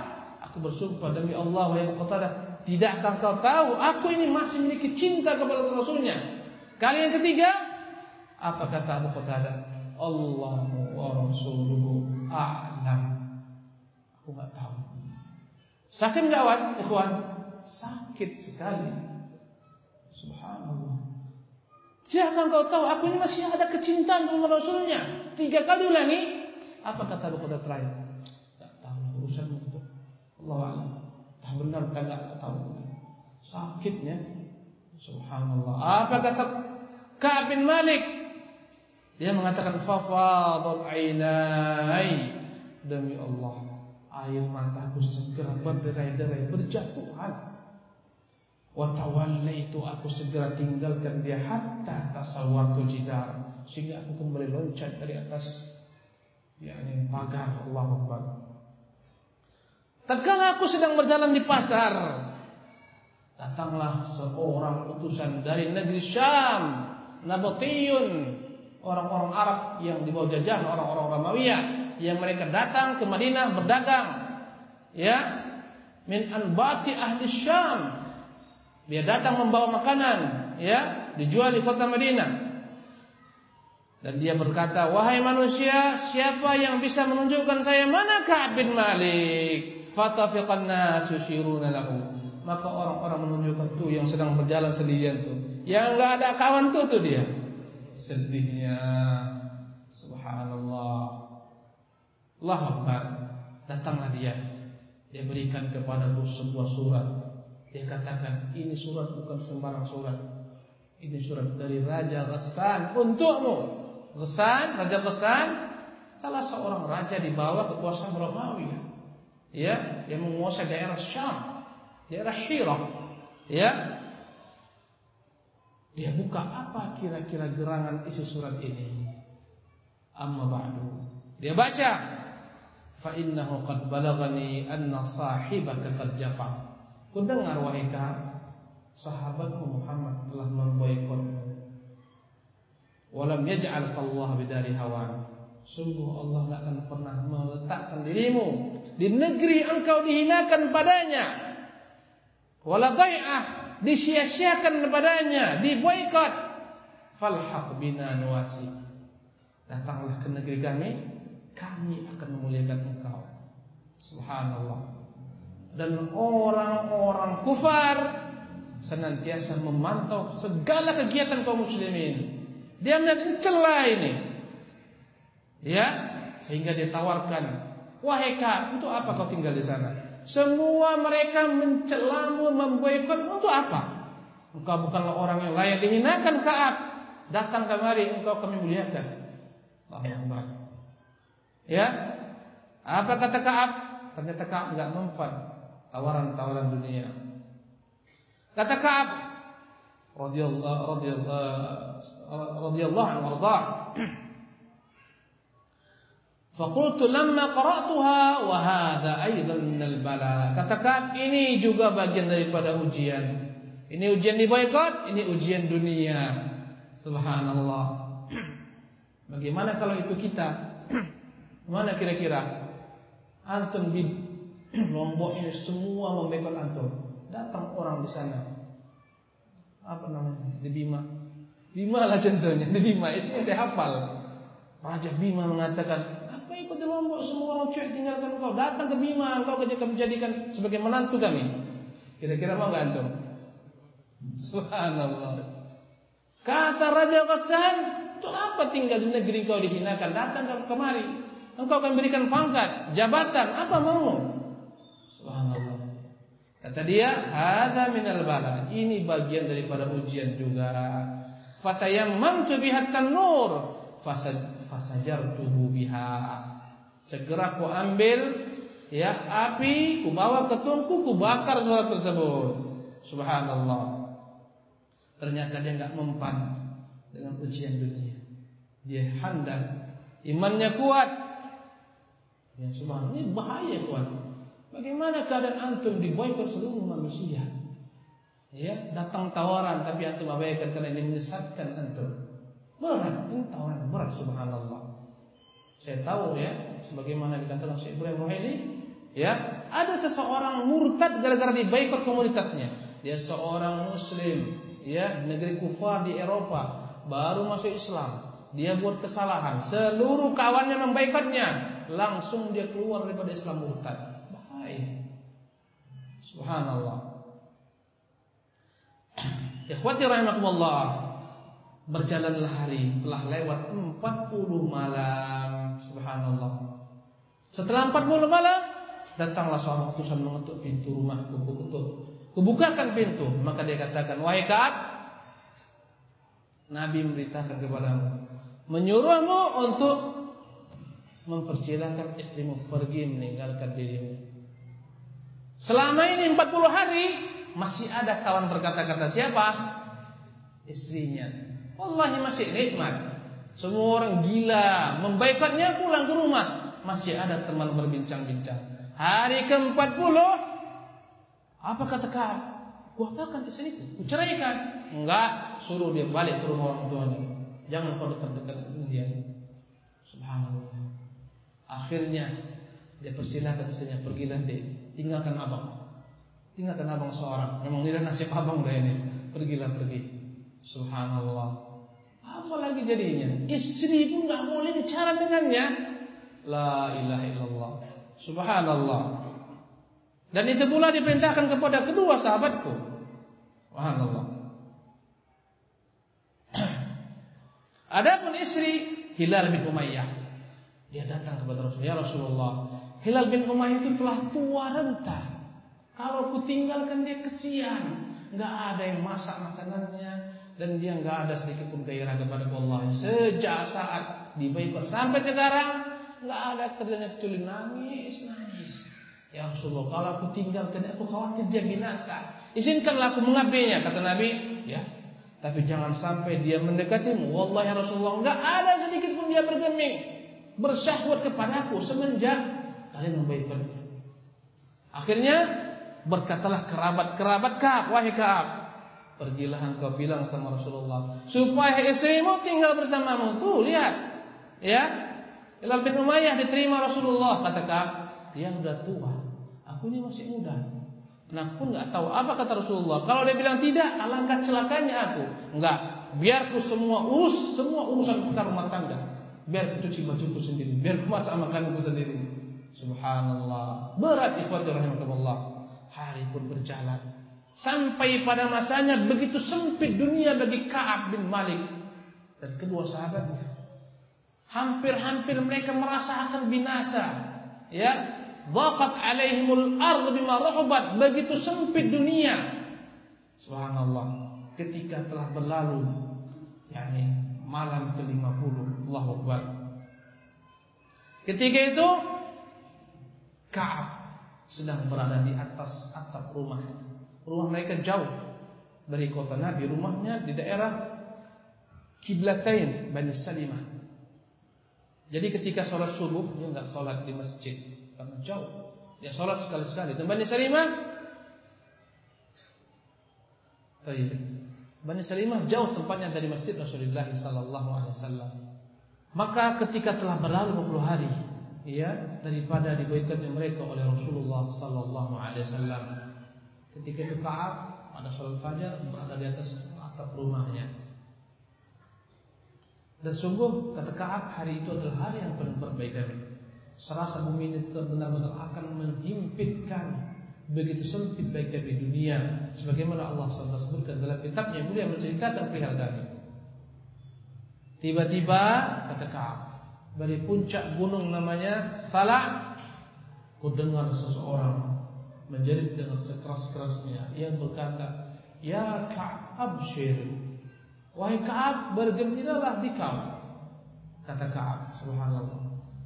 Aku bersumpah demi Allah yang Qatadah, tidakkah kau tahu aku ini masih memiliki cinta kepada Rasulnya? Kali yang ketiga, apa kata Abu Qatadah? Allahu wa rasuluhu a'lam. Aku enggak tahu. Sakit enggak wan, ikhwan? Sakit sekali. Subhanallah. Tidakkah kau tahu aku ini masih ada kecintaan kepada Rasulnya? Tiga kali ulangi, apa kata Qadar terakhir? Tak tahu urusan itu. Allah alam. Tak benar tak tak tahu. Sakitnya. Subhanallah. Apa kata Ka'ab Malik? Dia mengatakan fafadul ainai demi Allah air mataku segera berderai-derai berjatuhan wa itu aku segera tinggalkan dia hatta tasawwartu jidar sehingga aku kembali loncat dari atas yakni pagar Allah Akbar. Tatkala aku sedang berjalan di pasar, datanglah seorang utusan dari negeri Syam, Nabatiyun, orang-orang Arab yang dibawa jajahan orang-orang Ramawiyah yang mereka datang ke Madinah berdagang. Ya. min anbati ahli Syam. Dia datang membawa makanan, ya, dijual di kota Madinah. Dan dia berkata, "Wahai manusia, siapa yang bisa menunjukkan saya mana Ka'ab bin Malik?" Fatafiqan nasu lahu. Maka orang-orang menunjukkan tuh yang sedang berjalan sendirian tuh. Yang enggak ada kawan tuh tuh dia. Sedihnya. Subhanallah. Allah Akbar. Datanglah dia. Dia berikan kepada sebuah surat. Dia katakan, ini surat bukan sembarang surat. Ini surat dari Raja Ghassan untukmu. Ghassan, Raja Ghassan salah seorang raja di bawah kekuasaan Romawi. Ya, yang menguasai daerah Syam, daerah Hira. Ya. Dia buka apa kira-kira gerangan isi surat ini? Amma ba'du. Dia baca, fa innahu qad balagani anna sahibaka qad jafa. Kudengar wahai sahabatmu Muhammad telah memboikotmu Walam yaj'al Allah bidari hawan. Sungguh Allah tidak akan pernah meletakkan dirimu di negeri engkau dihinakan padanya. Wala dhai'ah disia-siakan padanya, diboikot. Falhaq bina nuwasi. Datanglah ke negeri kami, kami akan memuliakan engkau. Subhanallah. Dan orang-orang kufar senantiasa memantau segala kegiatan kaum muslimin dia melihat ini celah ini. Ya, sehingga dia tawarkan, "Wahai Kak, untuk apa kau tinggal di sana?" Semua mereka mencelamu, memboikot untuk apa? Engkau bukanlah orang yang layak dihinakan Kaab. Datang kemari engkau kami muliakan. Allah Ya. Apa kata Kaab? Ternyata Kaab enggak mempan tawaran-tawaran dunia. Kata Kaab, radhiyallahu radhiyallahu radhiyallahu anhu min al-bala. Katakan ini juga bagian daripada ujian. Ini ujian di boykot, ini ujian dunia. Subhanallah. Bagaimana kalau itu kita? Mana kira-kira? Antum di Lombok ini semua memboikot antum. Datang orang di sana apa namanya? Di Bima. Bima lah contohnya. Di Bima. Itu yang saya hafal. Raja Bima mengatakan apa ikut di Lombok? Semua orang cuek tinggalkan kau datang ke Bima engkau menjadikan sebagai menantu kami. Kira-kira mau nggak antum? Subhanallah. Kata Raja Ghassan itu apa tinggal di negeri kau dihinakan? Datang ke kemari. Engkau akan berikan pangkat jabatan. Apa mau Kata dia, "Hadza minal bala." Ini bagian daripada ujian juga. Fatayammamtu biha tanur fasajartuhu biha. Segera ku ambil ya api, ku bawa ke tungku, ku bakar surat tersebut. Subhanallah. Ternyata dia enggak mempan dengan ujian dunia. Dia handal, imannya kuat. Ya subhanallah, ini bahaya kuat. Bagaimana keadaan antum diboikot seluruh manusia? Ya, datang tawaran tapi antum abaikan karena ini menyesatkan antum. Berat, ini tawaran berat subhanallah. Saya tahu ya, sebagaimana dikatakan Syekh Ibrahim Ruhaili, ya, ada seseorang murtad gara-gara diboikot komunitasnya. Dia seorang muslim, ya, negeri kufar di Eropa, baru masuk Islam. Dia buat kesalahan, seluruh kawannya memboikotnya, langsung dia keluar daripada Islam murtad. Subhanallah. Ikhwati rahimakumullah. Berjalanlah hari, telah lewat 40 malam. Subhanallah. Setelah 40 malam, datanglah seorang utusan mengetuk pintu rumah ketuk. Kebukakan pintu, maka dia katakan, "Wahai Ka'ab, Nabi memberitakan kepadamu, menyuruhmu untuk mempersilahkan istrimu pergi meninggalkan dirimu. Selama ini 40 hari masih ada kawan berkata-kata siapa? Istrinya. Wallahi masih nikmat. Semua orang gila, membaikatnya pulang ke rumah, masih ada teman berbincang-bincang. Hari ke-40 apa kata kau? Gua apakan sini? Ku ceraikan. Enggak, suruh dia balik ke rumah orang tuanya. Jangan kau dekat-dekat dengan dia. Subhanallah. Akhirnya dia persilahkan istrinya pergilah deh tinggalkan abang. Tinggalkan abang seorang. Memang ini nasib abang dah ini. Pergilah pergi. Subhanallah. Apa lagi jadinya? Istri pun nggak boleh bicara dengannya. La ilaha illallah. Subhanallah. Dan itu pula diperintahkan kepada kedua sahabatku. Subhanallah. Adapun istri Hilal bin Umayyah, dia datang kepada Rasulullah, ya Rasulullah, Hilal bin Umayyah itu telah tua renta. Kalau ku tinggalkan dia kesian, nggak ada yang masak makanannya dan dia nggak ada sedikit pun gairah kepada Allah. Sejak saat dibaikkan sampai sekarang nggak ada kerjanya kecuali nangis nangis. Ya Rasulullah, kalau aku tinggalkan aku khawatir dia binasa. Izinkanlah aku mengabdinya, kata Nabi. Ya, tapi jangan sampai dia mendekatimu. Wallahi Rasulullah, enggak ada sedikit pun dia bergeming, bersyahwat kepadaku semenjak kalian. Akhirnya berkatalah kerabat-kerabat Kaab, wahai Kaab, pergilah engkau bilang sama Rasulullah supaya istrimu tinggal bersamamu. Tuh lihat, ya. Hilal bin Umayyah diterima Rasulullah kata Kaab, dia sudah tua, aku ini masih muda. Nah pun nggak tahu apa kata Rasulullah. Kalau dia bilang tidak, alangkah celakanya aku. Enggak, biarku semua urus semua urusan kita rumah tangga. Biar cuci bajuku sendiri, biar masak makananku sendiri. Subhanallah. Berat ikhwati rahimakumullah. Hari pun berjalan. Sampai pada masanya begitu sempit dunia bagi Ka'ab bin Malik dan kedua sahabatnya. Hampir-hampir mereka merasa akan binasa. Ya, Dhaqat alaihimul ardh bima rahabat. Begitu sempit dunia. Subhanallah. Ketika telah berlalu yakni malam ke-50. Allahu Akbar. Ketika itu Ka'ab sedang berada di atas atap rumah. Rumah mereka jauh dari kota Nabi. Rumahnya di daerah Kiblatain Bani Salimah. Jadi ketika sholat subuh dia nggak sholat di masjid, karena jauh. Dia sholat sekali-sekali. Dan Bani Salimah Baik. Bani Salimah jauh tempatnya dari masjid Rasulullah sallallahu alaihi wasallam. Maka ketika telah berlalu 20 hari ya daripada diboikotnya mereka oleh Rasulullah sallallahu alaihi wasallam. Ketika itu Ka'ab pada sholat fajar berada di atas atap rumahnya. Dan sungguh kata Ka'ab hari itu adalah hari yang penuh perbaikan serasa bumi ini benar-benar akan menghimpitkan begitu sempit baik di dunia sebagaimana Allah SWT sebutkan dalam kitabnya mulia menceritakan perihal kami tiba-tiba kata Ka'ab dari puncak gunung namanya Salah ku dengar seseorang menjerit dengan sekeras-kerasnya. Yang berkata ya Ka'ab abshir wahai Ka'ab bergembiralah di kau. Kata Ka'ab subhanallah.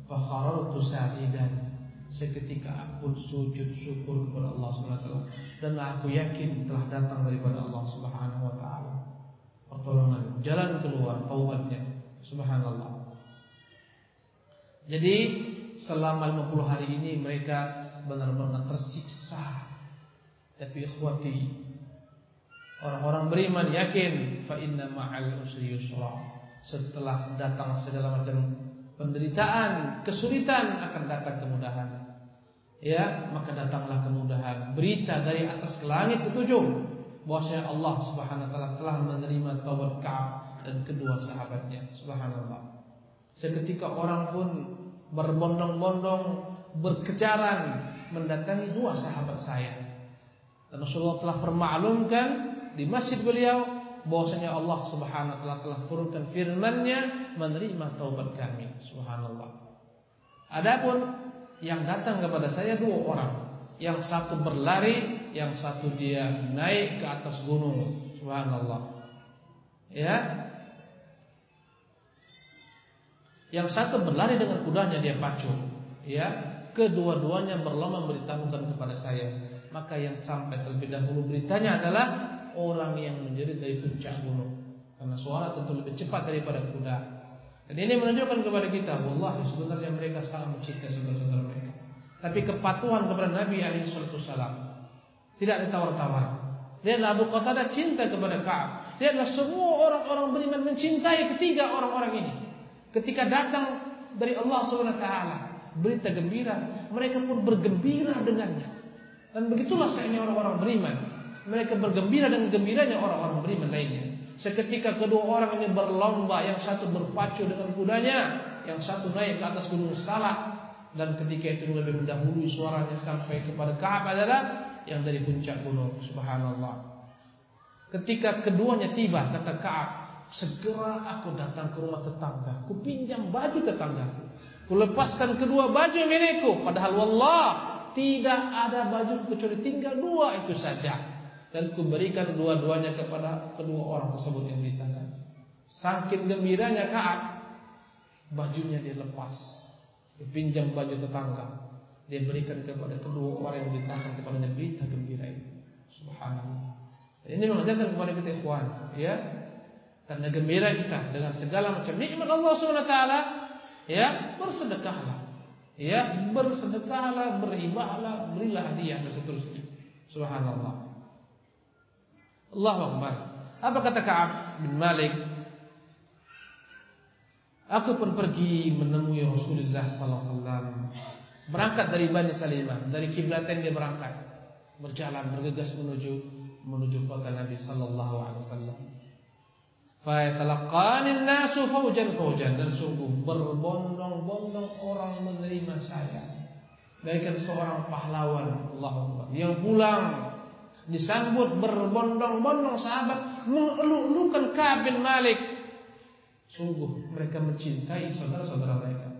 Fakharartu sajidan. Seketika aku sujud syukur kepada Allah SWT Dan aku yakin telah datang daripada Allah Subhanahu Wa Taala. Pertolongan Jalan keluar taubatnya. Subhanallah Jadi selama 50 hari ini mereka benar-benar tersiksa Tapi ikhwati Orang-orang beriman yakin Fa inna ma'al usri yusra Setelah datang segala macam penderitaan, kesulitan akan datang kemudahan. Ya, maka datanglah kemudahan. Berita dari atas ke langit ketujuh bahwasanya Allah Subhanahu wa taala telah menerima taubat Ka'ab dan kedua sahabatnya. Subhanallah. Seketika orang pun berbondong-bondong berkejaran mendatangi dua sahabat saya. Dan Rasulullah telah permaklumkan di masjid beliau bahwasanya Allah Subhanahu wa taala telah turunkan firman-Nya menerima taubat kami. Subhanallah. Adapun yang datang kepada saya dua orang. Yang satu berlari, yang satu dia naik ke atas gunung. Subhanallah. Ya. Yang satu berlari dengan kudanya dia pacu. Ya. Kedua-duanya berlomba memberitahukan kepada saya. Maka yang sampai terlebih dahulu beritanya adalah orang yang menjerit dari puncak gunung karena suara tentu lebih cepat daripada kuda. Dan ini menunjukkan kepada kita, wallahi sebenarnya mereka sangat mencintai saudara-saudara mereka. Tapi kepatuhan kepada Nabi alaihi salam tidak ditawar-tawar. Lihatlah Abu Qatadah cinta kepada Ka'ab. Lihatlah semua orang-orang beriman mencintai ketiga orang-orang ini. Ketika datang dari Allah taala berita gembira, mereka pun bergembira dengannya. Dan begitulah seandainya orang-orang beriman. Mereka bergembira dengan gembiranya orang-orang beriman lainnya. Seketika kedua orang ini berlomba, yang satu berpacu dengan kudanya, yang satu naik ke atas gunung Salah, dan ketika itu lebih mendahului suaranya sampai kepada Ka'ab adalah yang dari puncak gunung. Subhanallah. Ketika keduanya tiba, kata Ka'ab, segera aku datang ke rumah tetangga, ku pinjam baju tetanggaku, ku lepaskan kedua baju milikku, padahal wallah tidak ada baju kecuali tinggal dua itu saja dan kuberikan dua-duanya kepada kedua orang tersebut yang ditangkap. Saking gembiranya Kaab, bajunya dia lepas, dipinjam baju tetangga, dia berikan kepada kedua orang yang ditangkap kepadanya berita gembira ini. Subhanallah. Ini mengajarkan kepada kita ikhwan, ya. Tanda gembira kita dengan segala macam nikmat Allah Subhanahu wa taala, ya, bersedekahlah. Ya, bersedekahlah, beribahlah, berilah hadiah dan seterusnya. Subhanallah. Allahu Akbar. Apa kata Ka'ab bin Malik? Aku pun pergi menemui Rasulullah sallallahu alaihi wasallam. Berangkat dari Bani Salimah, dari kiblatain dia berangkat. Berjalan bergegas menuju menuju kota Nabi sallallahu alaihi wasallam. Fa yatalaqani nasu faujan faujan dan sungguh berbondong-bondong orang menerima saya. Baikkan seorang pahlawan Allah yang pulang disambut berbondong-bondong sahabat mengeluh-elukan Ka'ab bin Malik. Sungguh mereka mencintai saudara-saudara mereka.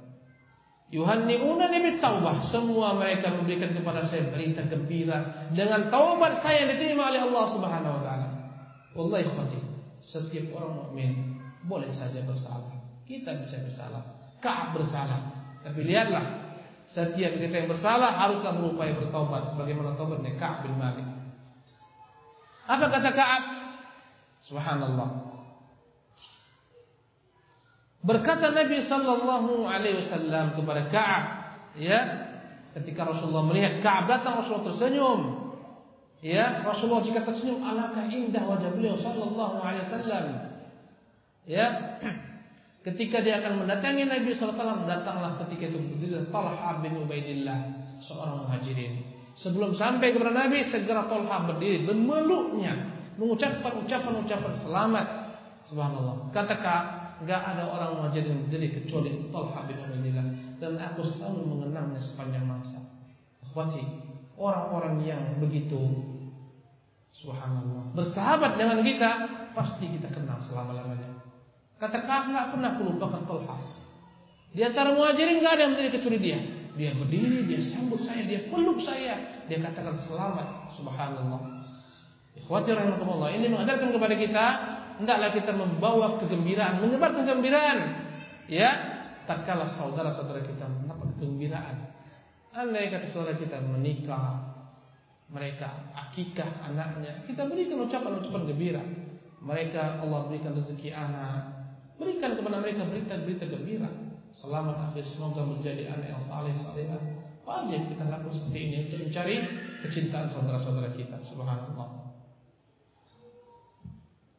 Yuhanni'una bit taubah. Semua mereka memberikan kepada saya berita gembira dengan taubat saya yang diterima oleh Allah Subhanahu wa taala. Wallahi ikhwati, setiap orang mukmin boleh saja bersalah. Kita bisa bersalah. Ka'ab bersalah. Tapi lihatlah, setiap kita yang bersalah haruslah berupaya bertobat sebagaimana taubatnya Ka'ab bin Malik. Apa kata Ka'ab? Subhanallah. Berkata Nabi sallallahu alaihi wasallam kepada Ka'ab, ya, ketika Rasulullah melihat Ka'ab datang Rasulullah tersenyum. Ya, Rasulullah jika tersenyum alangkah indah wajah beliau sallallahu alaihi wasallam. Ya. Ketika dia akan mendatangi Nabi sallallahu alaihi wasallam, datanglah ketika itu Talha bin Ubaidillah, seorang muhajirin. Sebelum sampai kepada Nabi segera Tolha berdiri dan meluknya mengucapkan ucapan-ucapan selamat. Subhanallah. Katakan enggak ada orang wajib yang berdiri kecuali Tolha bin Ubaidillah dan aku selalu mengenangnya sepanjang masa. Akhwati, orang-orang yang begitu Subhanallah bersahabat dengan kita pasti kita kenal selama-lamanya. Katakan enggak pernah aku lupakan Tolha. Di antara muhajirin enggak ada yang berdiri kecuali dia. Dia berdiri, dia sambut saya, dia peluk saya, dia katakan selamat. Subhanallah. Ikhwati rahimahumullah. Ini mengadarkan kepada kita hendaklah kita membawa kegembiraan, menyebar kegembiraan. Ya, tatkala saudara-saudara kita mendapat kegembiraan. Andai kata saudara kita menikah, mereka akikah anaknya, kita berikan ucapan-ucapan gembira. Mereka Allah berikan rezeki anak, berikan kepada mereka berita-berita gembira. Selamat akhir semoga menjadi anak yang saleh salehah. Wajib kita lakukan seperti ini untuk mencari kecintaan saudara-saudara kita. Subhanallah.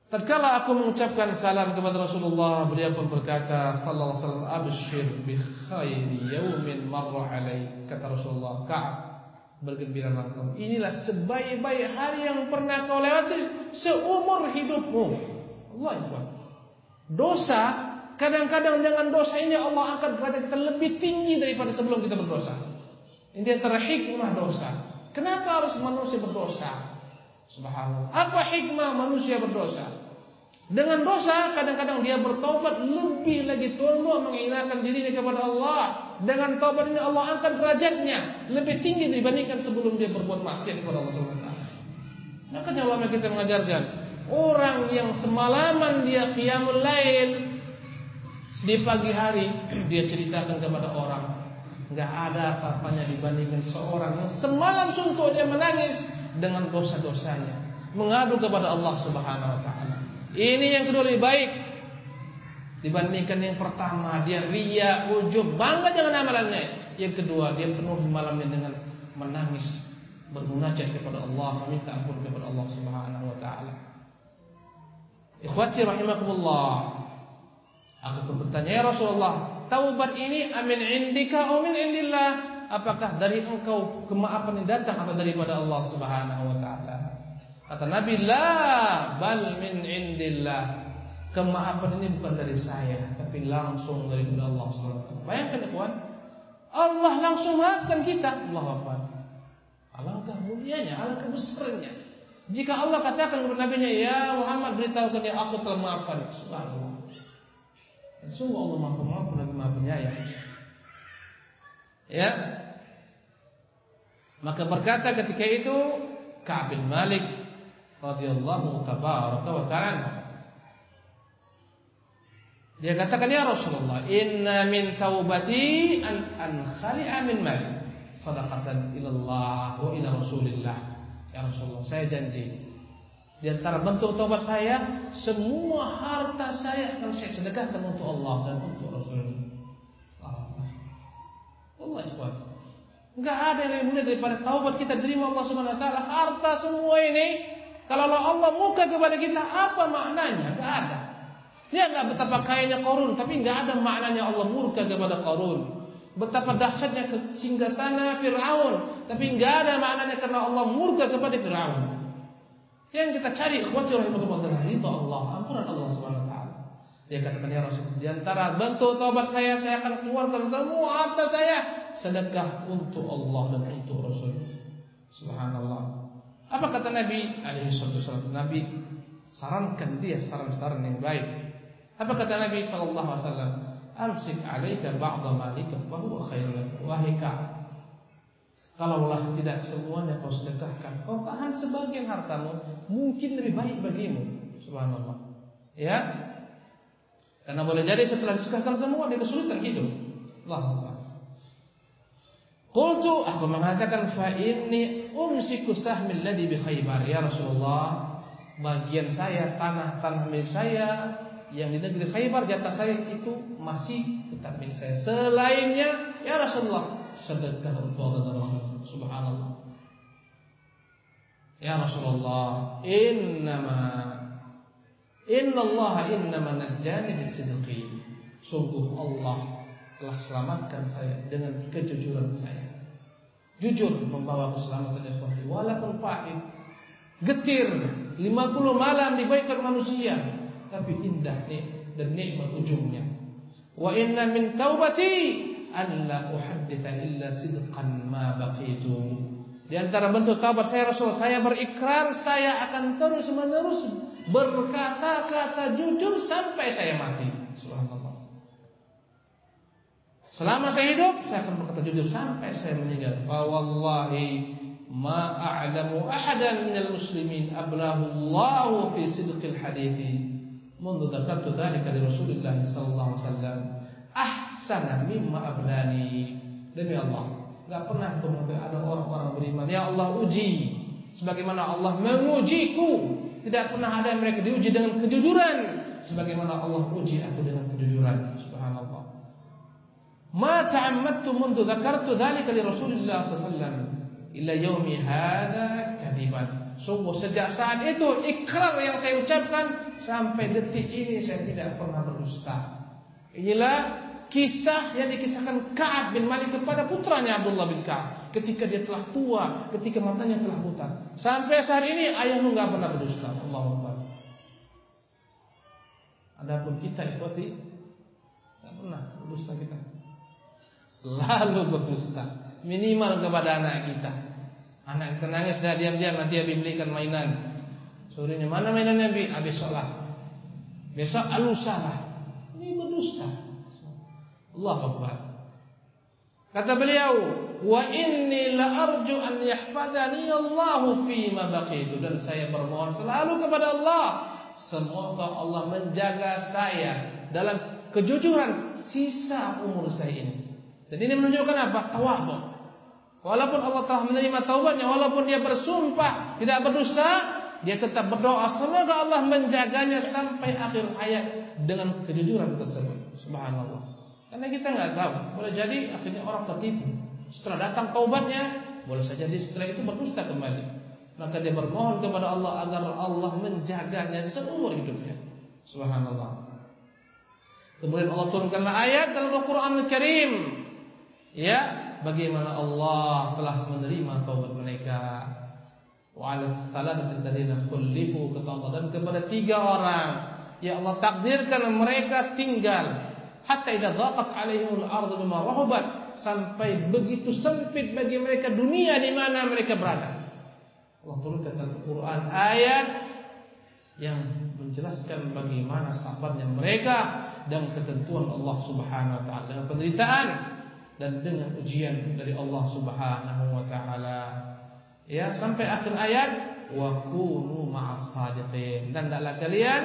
Tatkala aku mengucapkan salam kepada Rasulullah, beliau pun berkata sallallahu alaihi wasallam, "Abshir bi khairi marra alaik." Kata Rasulullah, "Ka'ab, bergembiralah kamu. Inilah sebaik-baik hari yang pernah kau lewati seumur hidupmu." Allah Akbar. Dosa Kadang-kadang dengan dosa ini Allah akan derajat kita lebih tinggi daripada sebelum kita berdosa. Ini antara hikmah dosa. Kenapa harus manusia berdosa? Subhanallah. Apa hikmah manusia berdosa? Dengan dosa kadang-kadang dia bertobat lebih lagi tunduk menghinakan dirinya kepada Allah. Dengan tobat ini Allah angkat derajatnya lebih tinggi dibandingkan sebelum dia berbuat maksiat kepada Allah SWT. Makanya ulama kita mengajarkan orang yang semalaman dia qiyamul lail di pagi hari dia ceritakan kepada orang, nggak ada apa-apanya dibandingkan seorang yang semalam suntuk dia menangis dengan dosa-dosanya, mengadu kepada Allah Subhanahu wa taala. Ini yang kedua lebih baik dibandingkan yang pertama dia ria, ujub, bangga dengan amalannya. Yang kedua dia penuh malamnya dengan menangis, bermunajat kepada Allah, meminta ampun kepada Allah Subhanahu wa taala. Ikhwati rahimakumullah. Aku pun bertanya, "Ya Rasulullah, taubat ini amin indika atau min indillah?" apakah dari engkau kemaafan yang datang atau daripada Allah Subhanahu wa? Kata Nabi, "La, bal min indillah." Kemaafan ini bukan dari saya, tapi langsung dari Allah taala. Bayangkan ikhwan, Allah langsung maafkan kita. Allah Akbar. Alangkah mulianya, alangkah besarnya. Jika Allah katakan kepada Nabi nya, "Ya Muhammad, beritahukan ya aku telah maafkan." Subhanallah. Sungguh Allah Maha Pemaaf lagi Maha Penyayang. Ya. Maka berkata ketika itu Ka'ab bin Malik radhiyallahu tabaraka wa ta'ala dia katakan ya Rasulullah, inna min taubati an an khali'a min mali sadaqatan ilallah wa ila Rasulillah. Ya Rasulullah, saya janji di antara bentuk taubat saya semua harta saya akan saya sedekahkan untuk Allah dan untuk Rasulullah. Allah ikhwan. Enggak ada yang lebih mulia daripada taubat kita terima Allah Subhanahu wa taala. Harta semua ini kalau Allah muka kepada kita apa maknanya? Enggak ada. Dia enggak betapa kayanya Qarun, tapi enggak ada maknanya Allah murka kepada Qarun. Betapa dahsyatnya sana Firaun, tapi enggak ada maknanya karena Allah murka kepada Firaun. Yang kita cari adalah ridha Allah, ampunan Allah Subhanahu taala. Dia katakan ya Rasul, di antara bentuk taubat saya saya akan keluarkan semua harta saya sedekah untuk Allah dan untuk Rasul. Subhanallah. Apa kata Nabi alaihi wasallam? Nabi sarankan dia saran-saran yang baik. Apa kata Nabi sallallahu alaihi wasallam? Amsik 'alaika ba'dha malika fa huwa khairun lak. Wahai Kalaulah tidak semuanya kau sedekahkan, kau tahan sebagian hartamu, mungkin lebih baik bagimu. Subhanallah. Ya. Karena boleh jadi setelah disedekahkan semua dia kesulitan hidup. Allah Qultu aku mengatakan fa inni umsiku sahmil ladhi bi Khaybar ya Rasulullah bagian saya tanah-tanah milik saya yang di negeri Khaybar di atas saya itu masih tetap milik saya. Selainnya, ya Rasulullah, sedekah untuk. Subhanallah. Ya Rasulullah, innama Inna Allah innama najjani bisidqi. Sungguh Allah telah selamatkan saya dengan kejujuran saya. Jujur membawa keselamatan ikhwati walaupun pahit, getir, 50 malam dibaikan manusia, tapi indah nih dan nikmat ujungnya. Wa inna min taubati an la uhadditha illa sidqan ma baqitu. Di antara bentuk taubat saya Rasul, saya berikrar saya akan terus menerus berkata-kata jujur sampai saya mati. Subhanallah. Selama saya hidup saya akan berkata jujur sampai saya meninggal. Wa wallahi ma a'lamu ahadan minal muslimin ablahu Allah fi sidqil hadithi. Mundu dzakartu dzalika li Rasulillah sallallahu alaihi wasallam. Ahsana mimma ablani. Demi Allah, enggak pernah kemudian ada orang-orang beriman, ya Allah uji sebagaimana Allah mengujiku. Tidak pernah ada yang mereka diuji dengan kejujuran sebagaimana Allah uji aku dengan kejujuran ma ta'ammadtu mundu dzakartu dzalika li Rasulillah sallallahu ila yaumi hadza kadiban Sungguh sejak saat itu ikrar yang saya ucapkan sampai detik ini saya tidak pernah berdusta. Inilah kisah yang dikisahkan Ka'ab bin Malik kepada putranya Abdullah bin Ka'ab ketika dia telah tua, ketika matanya telah buta. Sampai saat ini ayahmu nggak pernah berdusta. Allah Akbar. Adapun kita ikuti nggak pernah berdusta kita. Selalu berdusta, minimal kepada anak kita. Anak kita nangis dah diam-diam nanti Abi belikan mainan. Sorenya mana mainan? Abi sholat. Besok alusalah. Ini berdusta. Allah Akbar. Kata beliau, wa inni la arju an yahfadani Allah fi ma baqitu dan saya bermohon selalu kepada Allah semoga Allah menjaga saya dalam kejujuran sisa umur saya ini. Dan ini menunjukkan apa? Tawadhu. Walaupun Allah telah menerima taubatnya, walaupun dia bersumpah tidak berdusta, dia tetap berdoa semoga Allah menjaganya sampai akhir hayat dengan kejujuran tersebut. Subhanallah. Karena kita nggak tahu, boleh jadi akhirnya orang tertipu. Setelah datang taubatnya, boleh saja dia setelah itu berdusta kembali. Maka dia bermohon kepada Allah agar Allah menjaganya seumur hidupnya. Subhanallah. Kemudian Allah turunkanlah ayat dalam Al-Quran Al-Karim. Ya, bagaimana Allah telah menerima taubat mereka. Wa 'ala thalathati alladziina khulifu dan kepada tiga orang ya Allah takdirkan mereka tinggal hatta idza dhaqat 'alaihimul ardu bima sampai begitu sempit bagi mereka dunia di mana mereka berada. Allah turunkan Al-Qur'an ayat yang menjelaskan bagaimana sabarnya mereka dan ketentuan Allah Subhanahu wa taala penderitaan dan dengan ujian dari Allah Subhanahu wa taala. Ya, sampai akhir ayat wa kunu ma'as sadiqin dan hendaklah kalian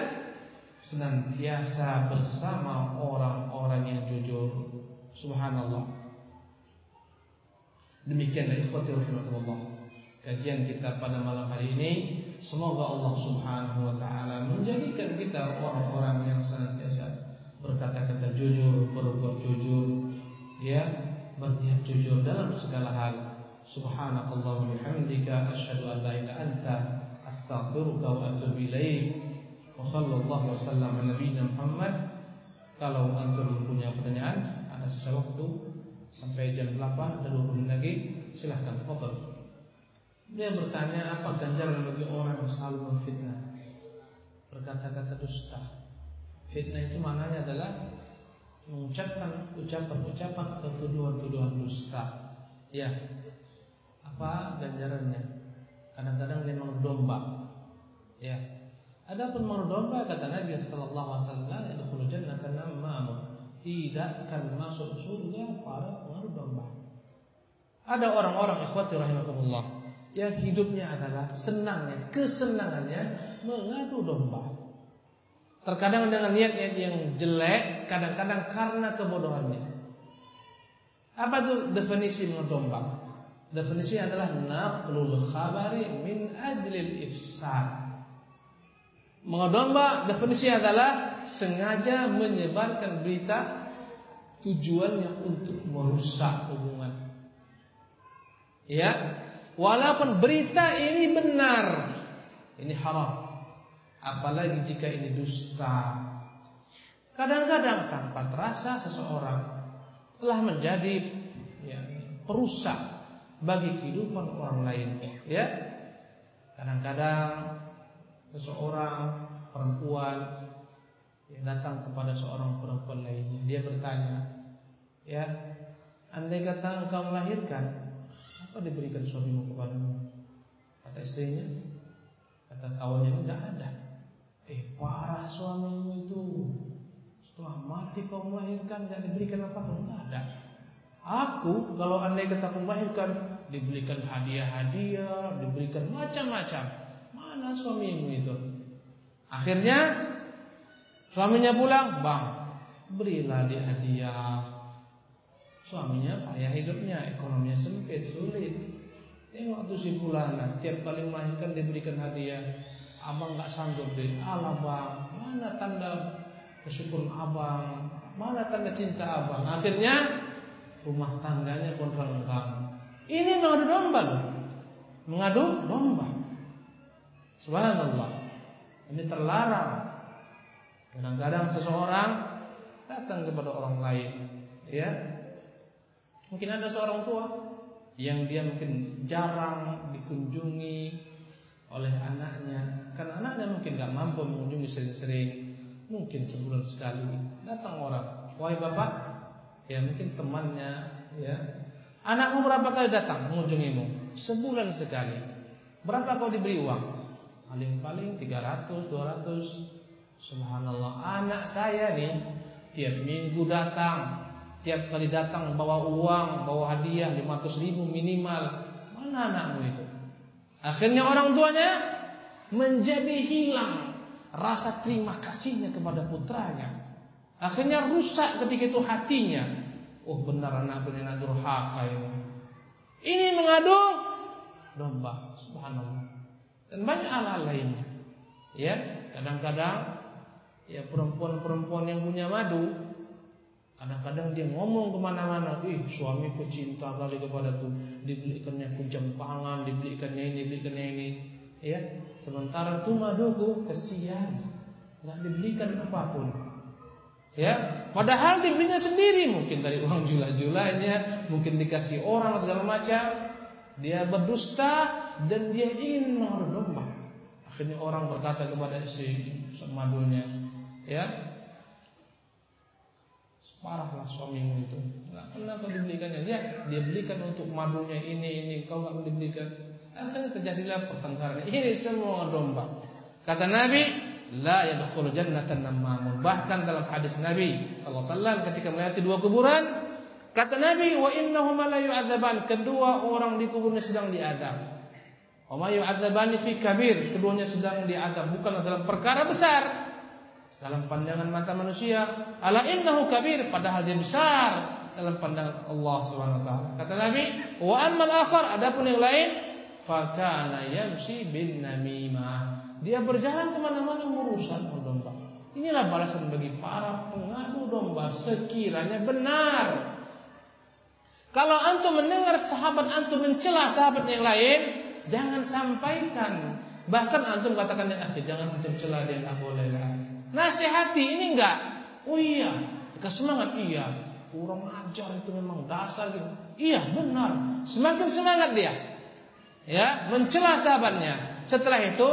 senantiasa bersama orang-orang yang jujur. Subhanallah. Demikianlah ikhwati rahimakumullah. Kajian kita pada malam hari ini semoga Allah Subhanahu wa taala menjadikan kita orang-orang yang senantiasa berkata-kata jujur, berbuat jujur, ya, berniat jujur dalam segala hal. Subhanakallah bihamdika asyhadu an la ilaha anta astaghfiruka wa atubu ilaik. Wa sallallahu wasallam nabiyina Muhammad. Kalau antum punya pertanyaan, ada sisa waktu sampai jam 8 ada 20 menit lagi, silahkan fadhil. Dia bertanya apa ganjaran bagi orang yang selalu memfitnah berkata-kata dusta. Fitnah itu maknanya adalah mengucapkan ucapan-ucapan atau tuduhan-tuduhan dusta. Ya. Apa ganjarannya? Kadang-kadang dia domba. Ya. Adapun domba kata Nabi sallallahu alaihi wasallam yadkhulul jannata nammamun. Tidak akan masuk surga para domba. Ada orang-orang ikhwati rahimakumullah yang hidupnya adalah senangnya, kesenangannya mengadu domba. Terkadang dengan niat-niat yang jelek, kadang-kadang karena kebodohannya. Apa itu definisi mengedombang? Definisi adalah naqlul khabari min ajlil ifsad. Mengedomba definisi adalah sengaja menyebarkan berita tujuannya untuk merusak hubungan. Ya, walaupun berita ini benar, ini haram. Apalagi jika ini dusta. Kadang-kadang tanpa terasa seseorang telah menjadi ya, perusak bagi kehidupan orang lain. Ya, kadang-kadang seseorang perempuan yang datang kepada seorang perempuan lainnya, dia bertanya, ya, andai kata engkau melahirkan, apa diberikan suamimu kepadamu? Kata istrinya, kata kawannya tidak ada. Eh parah suamimu itu. Setelah mati kau melahirkan Gak diberikan apa-apa Tidak ada. Aku kalau andai kata aku melahirkan Diberikan hadiah-hadiah Diberikan macam-macam. Mana suamimu itu? Akhirnya Suaminya pulang Bang Berilah dia hadiah. Suaminya payah hidupnya Ekonominya sempit, sulit. Tengok tuh si fulana Tiap kali melahirkan diberikan hadiah Abang nggak sanggup deh. Alah bang, mana tanda kesyukuran abang? Mana tanda cinta abang? Akhirnya rumah tangganya pun renggang. Ini mengadu domba loh. Mengadu domba. Subhanallah. Ini terlarang. Kadang-kadang seseorang datang kepada orang lain, ya. Mungkin ada seorang tua yang dia mungkin jarang dikunjungi oleh anaknya karena anaknya mungkin gak mampu mengunjungi sering-sering, mungkin sebulan sekali datang orang. Wahai bapak, ya mungkin temannya, ya. Anakmu berapa kali datang mengunjungimu? Sebulan sekali. Berapa kau diberi uang? Paling-paling 300, 200. Subhanallah. Anak saya nih tiap minggu datang, tiap kali datang bawa uang, bawa hadiah 500 ribu minimal. Mana anakmu itu? Akhirnya orang tuanya menjadi hilang rasa terima kasihnya kepada putranya. Akhirnya rusak ketika itu hatinya. Oh benar anak benar durhaka ini. Ini mengadu domba, subhanallah. Dan banyak hal-hal lainnya. Ya, kadang-kadang ya perempuan-perempuan yang punya madu Kadang-kadang dia ngomong ke mana-mana, ih suamiku cinta kali kepada tuh, dibelikannya ku jam tangan, dibelikannya ini, dibelikannya ini, ya. Sementara tuh maduku kesian, nggak dibelikan apa pun. Ya, padahal dibelinya sendiri mungkin dari uang jula-julanya, mungkin dikasih orang segala macam. Dia berdusta dan dia ingin mengadu domba. Akhirnya orang berkata kepada si madulnya, ya, marahlah suamimu itu. Nah, kenapa dibelikannya? Ya, dia belikan untuk madunya ini ini, kau nggak dibelikan. Akhirnya terjadilah pertengkaran. Ini semua domba. Kata Nabi, la yadkhulu jannatan namamun. Bahkan dalam hadis Nabi sallallahu alaihi wasallam ketika melewati dua kuburan, kata Nabi wa innahuma la yu'adzaban. Kedua orang di kuburnya sedang diadab. Wa ma yu'adzabani fi kabir. Keduanya sedang diadab bukan dalam perkara besar. Dalam pandangan mata manusia, ala innahu kabir padahal dia besar dalam pandangan Allah Subhanahu wa taala. Kata Nabi, wa ammal akhar adapun yang lain fakana yamshi bin namimah dia berjalan ke mana-mana merusak domba. Inilah balasan bagi para pengadu domba sekiranya benar. Kalau antum mendengar sahabat antum mencela sahabat yang lain, jangan sampaikan. Bahkan antum katakan ya akhir jangan antum celah dia nggak boleh lah. Nasihati ini enggak. Oh iya, kasih semangat iya. Kurang ajar itu memang dasar gitu. Iya benar. Semakin semangat dia. Ya, mencela sahabatnya. Setelah itu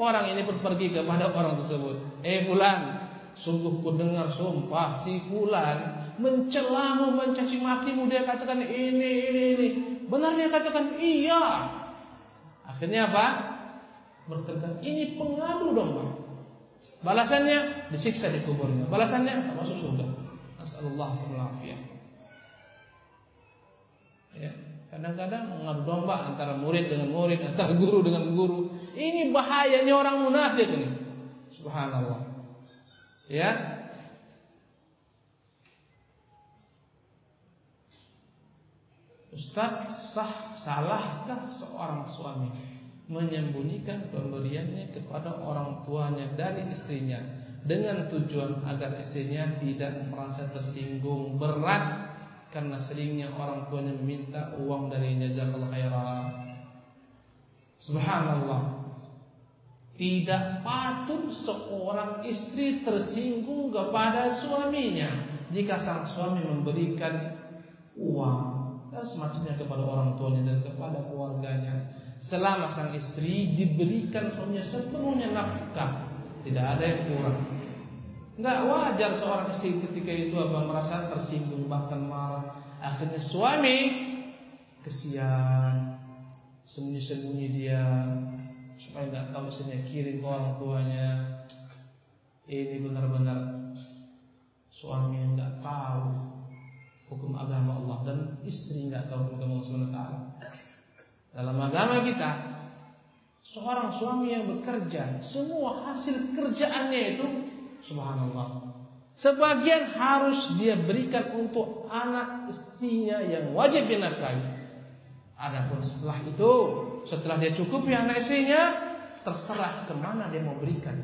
orang ini pun pergi kepada orang tersebut. Eh fulan, sungguh ku dengar sumpah si fulan mencelamu, mencaci makimu dia katakan ini ini ini. Benar dia katakan iya. Akhirnya apa? Bertengkar. Ini pengadu domba. Balasannya disiksa di kuburnya. Balasannya masuk surga. Nasallallahu alaihi Ya. Kadang-kadang mengadu domba antara murid dengan murid, antara guru dengan guru. Ini bahayanya orang munafik ini. Subhanallah. Ya. Ustaz, sah salahkah seorang suami menyembunyikan pemberiannya kepada orang tuanya dari istrinya dengan tujuan agar istrinya tidak merasa tersinggung berat karena seringnya orang tuanya meminta uang darinya jazakallahu khairan. Subhanallah. Tidak patut seorang istri tersinggung kepada suaminya jika sang suami memberikan uang dan semacamnya kepada orang tuanya dan kepada keluarganya. Selama sang istri diberikan suaminya sepenuhnya nafkah, tidak ada yang kurang. Enggak wajar seorang istri ketika itu apa merasa tersinggung bahkan marah. Akhirnya suami kesian, sembunyi-sembunyi dia supaya enggak tahu istrinya kirim ke orang tuanya. Ini benar-benar suami yang enggak tahu hukum agama Allah dan istri enggak tahu hukum Allah SWT. Dalam agama kita, seorang suami yang bekerja, semua hasil kerjaannya itu Subhanallah. Sebagian harus dia berikan untuk anak istrinya yang wajib dinafkahi. Adapun setelah itu, setelah dia cukupi anak istrinya, terserah ke mana dia mau berikan.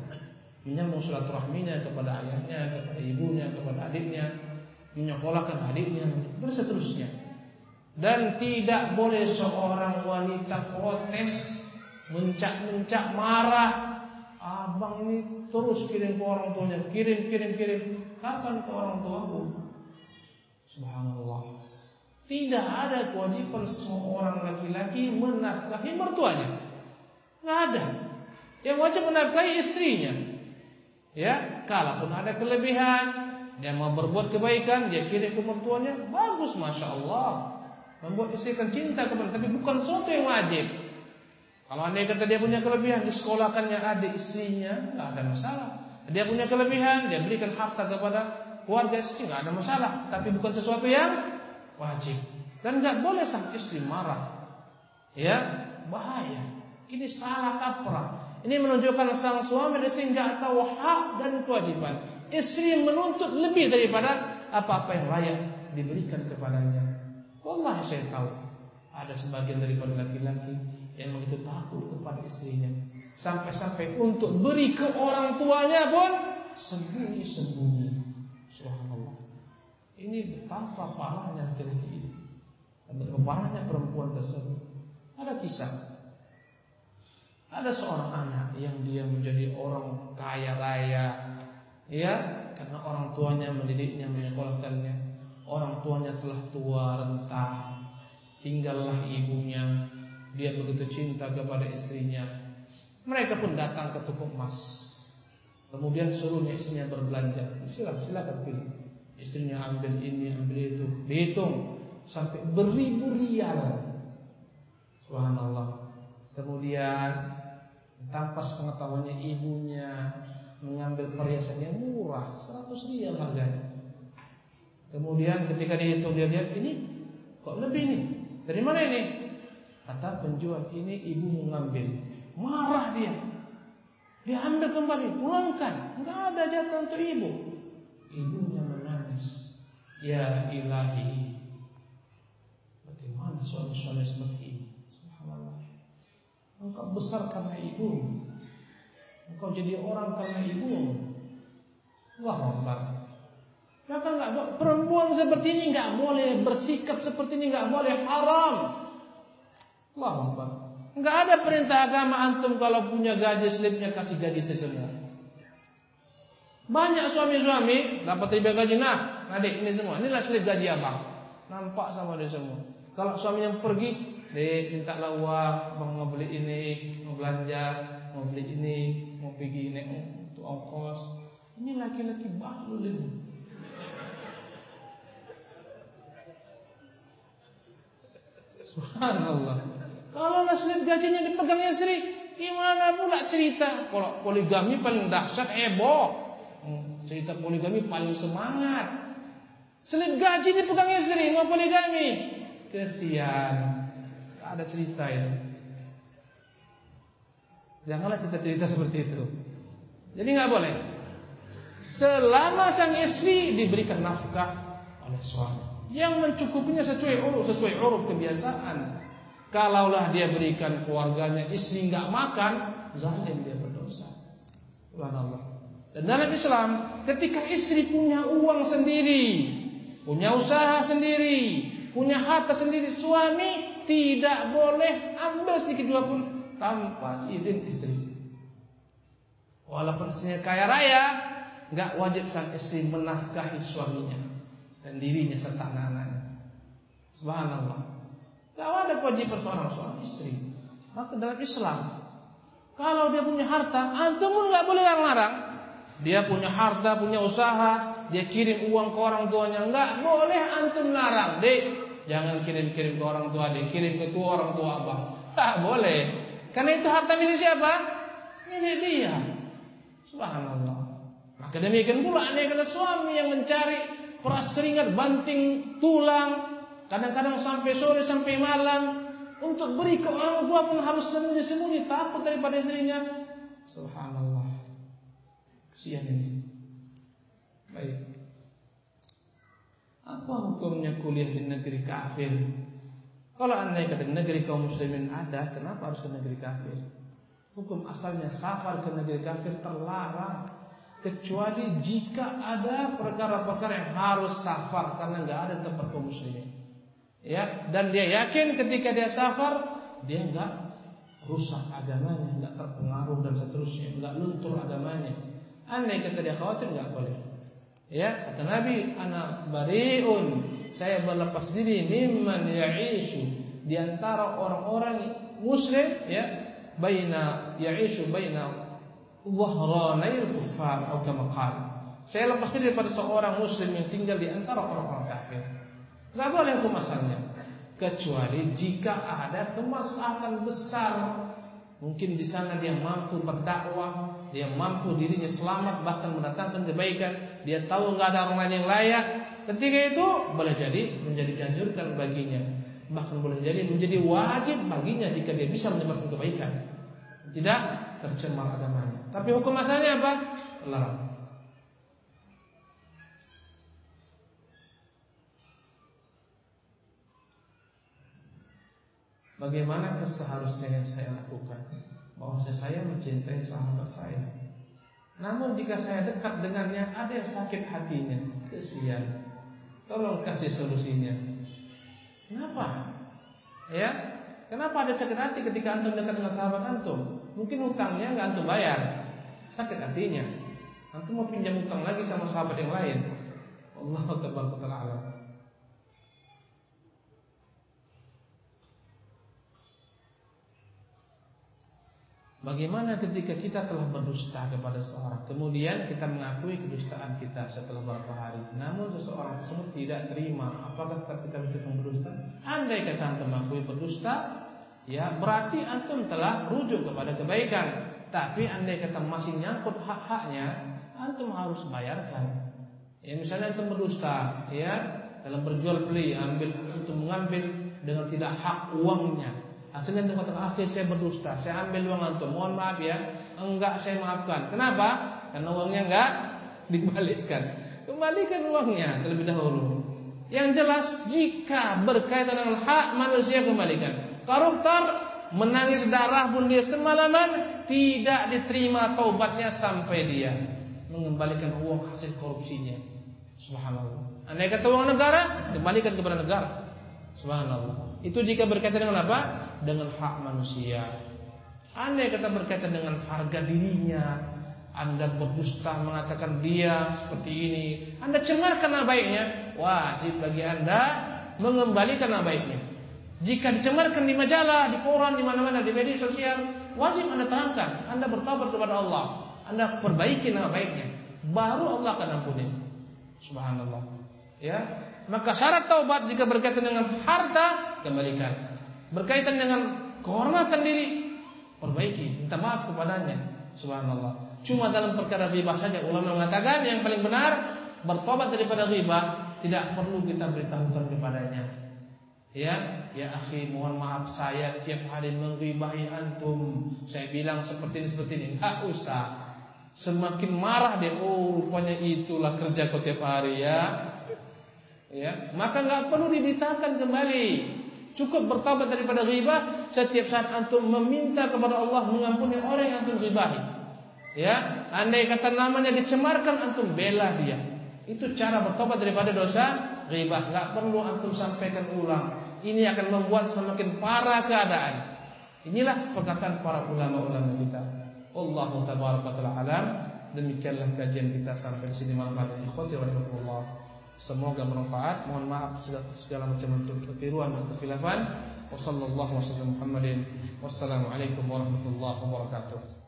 Menyambung silaturahminya kepada ayahnya, kepada ibunya, kepada adiknya, menyekolahkan adiknya, dan seterusnya. Dan tidak boleh seorang wanita protes, mencak-mencak marah, abang ini terus kirim ke orang tuanya, kirim, kirim, kirim. Kapan ke orang tuaku? Subhanallah. Tidak ada kewajiban seorang laki-laki menafkahi mertuanya. Tidak ada. Yang wajib menafkahi istrinya. Ya, kalaupun ada kelebihan, dia mau berbuat kebaikan, dia kirim ke mertuanya, bagus, masya Allah. Membuat istri kan cinta kepada, tapi bukan sesuatu yang wajib. Kalau anda kata dia punya kelebihan di sekolahkannya adik istrinya, nggak ada masalah. Dia punya kelebihan, dia berikan harta kepada keluarga istri, nggak ada masalah. Tapi bukan sesuatu yang wajib. Dan nggak boleh sang istri marah. Ya, bahaya. Ini salah kaprah. Ini menunjukkan sang suami dan istri nggak tahu hak dan kewajiban. Istri menuntut lebih daripada apa-apa yang layak diberikan kepadanya. Wallahi saya tahu ada sebagian daripada laki-laki yang begitu takut kepada istrinya sampai-sampai untuk beri ke orang tuanya pun sembunyi-sembunyi. Subhanallah. Ini betapa parahnya laki-laki ini. Betapa parahnya perempuan tersebut. Ada kisah. Ada seorang anak yang dia menjadi orang kaya raya, ya karena orang tuanya mendidiknya, menyekolahkannya. Orang tuanya telah tua renta, tinggallah ibunya. Dia begitu cinta kepada istrinya. Mereka pun datang ke toko emas. Kemudian suruhnya istrinya berbelanja. Silakan, silakan pilih. Istrinya ambil ini, ambil itu. Dihitung sampai beribu rial. Subhanallah. Kemudian tanpa pengetahuannya ibunya mengambil perhiasan yang murah, 100 rial harganya. Kemudian ketika dihitung dia lihat ini kok lebih nih. Dari mana ini? Kata penjual ini ibu mau ngambil. Marah dia. Dia ambil kembali, pulangkan. Enggak ada jatah untuk ibu. Ibunya menangis. Ya ilahi. Bagaimana suami-suami seperti ini? Subhanallah. Engkau besar karena ibu. Engkau jadi orang karena ibu. Allah Akbar. Maka nggak perempuan seperti ini nggak boleh bersikap seperti ini nggak boleh haram. Allah Akbar. Nggak ada perintah agama antum kalau punya gaji slipnya kasih gaji semua. Banyak suami-suami dapat riba gaji nah, adik ini semua. Inilah slip gaji abang. Nampak sama dia semua. Kalau suami yang pergi, dek minta uang, bang mau beli ini, mau belanja, mau beli ini, mau pergi ini untuk ongkos. Ini laki-laki bahlul ini. Subhanallah. Kalau slip gajinya dipegang istri, gimana pula cerita? Kalau poligami paling dahsyat heboh. Hmm, cerita poligami paling semangat. Slip gaji dipegang istri, mau poligami. Kesian. Ada cerita itu. Janganlah cerita-cerita seperti itu. Jadi nggak boleh. Selama sang istri diberikan nafkah oleh suami yang mencukupinya sesuai uruf sesuai uruf kebiasaan. Kalaulah dia berikan keluarganya istri nggak makan, zalim dia berdosa. Subhanallah. Dan dalam Islam, ketika istri punya uang sendiri, punya usaha sendiri, punya harta sendiri, suami tidak boleh ambil sedikit dua pun tanpa izin istri. Walaupun istrinya kaya raya, nggak wajib sang istri menafkahi suaminya dan dirinya serta anak-anaknya. Subhanallah. Kalau ada kewajiban seorang suami istri, maka dalam Islam, kalau dia punya harta, antum pun nggak boleh larang-larang. Dia punya harta, punya usaha, dia kirim uang ke orang tuanya, nggak boleh antum larang. Dek, jangan kirim-kirim ke orang tua, dia kirim ke tua orang tua abang. Tak boleh. Karena itu harta milik siapa? Milik dia. Subhanallah. Maka demikian pula aneh kata suami yang mencari peras keringat, banting tulang, kadang-kadang sampai sore sampai malam untuk beri ke orang tua pun harus sembunyi-sembunyi takut daripada istrinya. Subhanallah. Kesian ini. Baik. Apa hukumnya kuliah di negeri kafir? Kalau anda kata negeri kaum muslimin ada, kenapa harus ke negeri kafir? Hukum asalnya safar ke negeri kafir terlarang kecuali jika ada perkara-perkara yang harus safar karena nggak ada tempat kaum muslimin. Ya, dan dia yakin ketika dia safar dia nggak rusak agamanya, nggak terpengaruh dan seterusnya, nggak luntur agamanya. Andai kata dia khawatir nggak boleh. Ya, kata Nabi, anak bariun, saya berlepas diri mimman ya'ishu di antara orang-orang muslim ya, baina ya'ishu baina Wahranai kufar atau kama Saya lepas diri daripada seorang muslim yang tinggal di antara orang-orang kafir. Gak boleh hukum asalnya. Kecuali jika ada kemaslahatan besar. Mungkin di sana dia mampu berdakwah, dia mampu dirinya selamat bahkan mendatangkan kebaikan, dia tahu nggak ada orang lain yang layak. Ketika itu boleh jadi menjadi dianjurkan baginya, bahkan boleh jadi menjadi wajib baginya jika dia bisa menyebabkan kebaikan. Tidak tercemar agamanya. Tapi hukum asalnya apa? Larang. Bagaimana seharusnya yang saya lakukan? Bahwa saya mencintai sahabat saya. Namun jika saya dekat dengannya ada yang sakit hatinya, kesian. Tolong kasih solusinya. Kenapa? Ya, kenapa ada sakit hati ketika antum dekat dengan sahabat antum? Mungkin hutangnya nggak antum bayar, sakit hatinya. Antum mau pinjam utang lagi sama sahabat yang lain. Allah taala Bagaimana ketika kita telah berdusta kepada seorang? Kemudian kita mengakui kedustaan kita setelah beberapa hari. Namun seseorang tersebut tidak terima. Apakah kita bisa berdusta? Andai kata antum mengakui berdusta Ya berarti antum telah rujuk kepada kebaikan. Tapi andai kata masih nyangkut hak-haknya Antum harus bayarkan. Ya misalnya antum berdusta Ya dalam berjual beli ambil untuk mengambil dengan tidak hak uangnya Akhirnya dia mengatakan akhir saya berdusta, saya ambil uang antum. Mohon maaf ya, enggak saya maafkan. Kenapa? Karena uangnya enggak dibalikkan. Kembalikan uangnya terlebih dahulu. Yang jelas jika berkaitan dengan hak manusia kembalikan. Koruptor menangis darah pun dia semalaman tidak diterima taubatnya sampai dia mengembalikan uang hasil korupsinya. Subhanallah. Andai kata uang negara, kembalikan kepada negara. Subhanallah. Itu jika berkaitan dengan apa? Dengan hak manusia. Andai kata berkaitan dengan harga dirinya, Anda berdusta mengatakan dia seperti ini, Anda cemarkan baiknya, wajib bagi Anda mengembalikan baiknya. Jika dicemarkan di majalah, di koran, di mana-mana, di media sosial, wajib Anda terangkan, Anda bertobat kepada Allah, Anda perbaiki nama baiknya, baru Allah akan ampuni. Subhanallah. Ya, maka syarat taubat jika berkaitan dengan harta kembalikan. Berkaitan dengan kehormatan diri, perbaiki, minta maaf kepadanya. Subhanallah. Cuma dalam perkara ghibah saja ulama mengatakan yang paling benar bertobat daripada ghibah tidak perlu kita beritahukan kepadanya. Ya, ya akhi, mohon maaf saya tiap hari menghibahi antum. Saya bilang seperti ini seperti ini. Enggak usah. Semakin marah dia, oh rupanya itulah kerja kau tiap hari ya. Ya, maka nggak perlu diberitakan kembali. Cukup bertobat daripada ghibah setiap saat antum meminta kepada Allah mengampuni orang yang antum ghibahi. Ya, andai kata namanya dicemarkan antum bela dia. Itu cara bertobat daripada dosa ghibah. Enggak perlu antum sampaikan ulang. Ini akan membuat semakin parah keadaan. Inilah perkataan para ulama-ulama kita. Allahu tabaraka taala alam. Demikianlah kajian kita sampai di sini malam hari ini. Ikhwati rahimahullah. Semoga bermanfaat. Mohon maaf segala macam kekeliruan dan kekhilafan. Wassalamualaikum warahmatullahi wabarakatuh.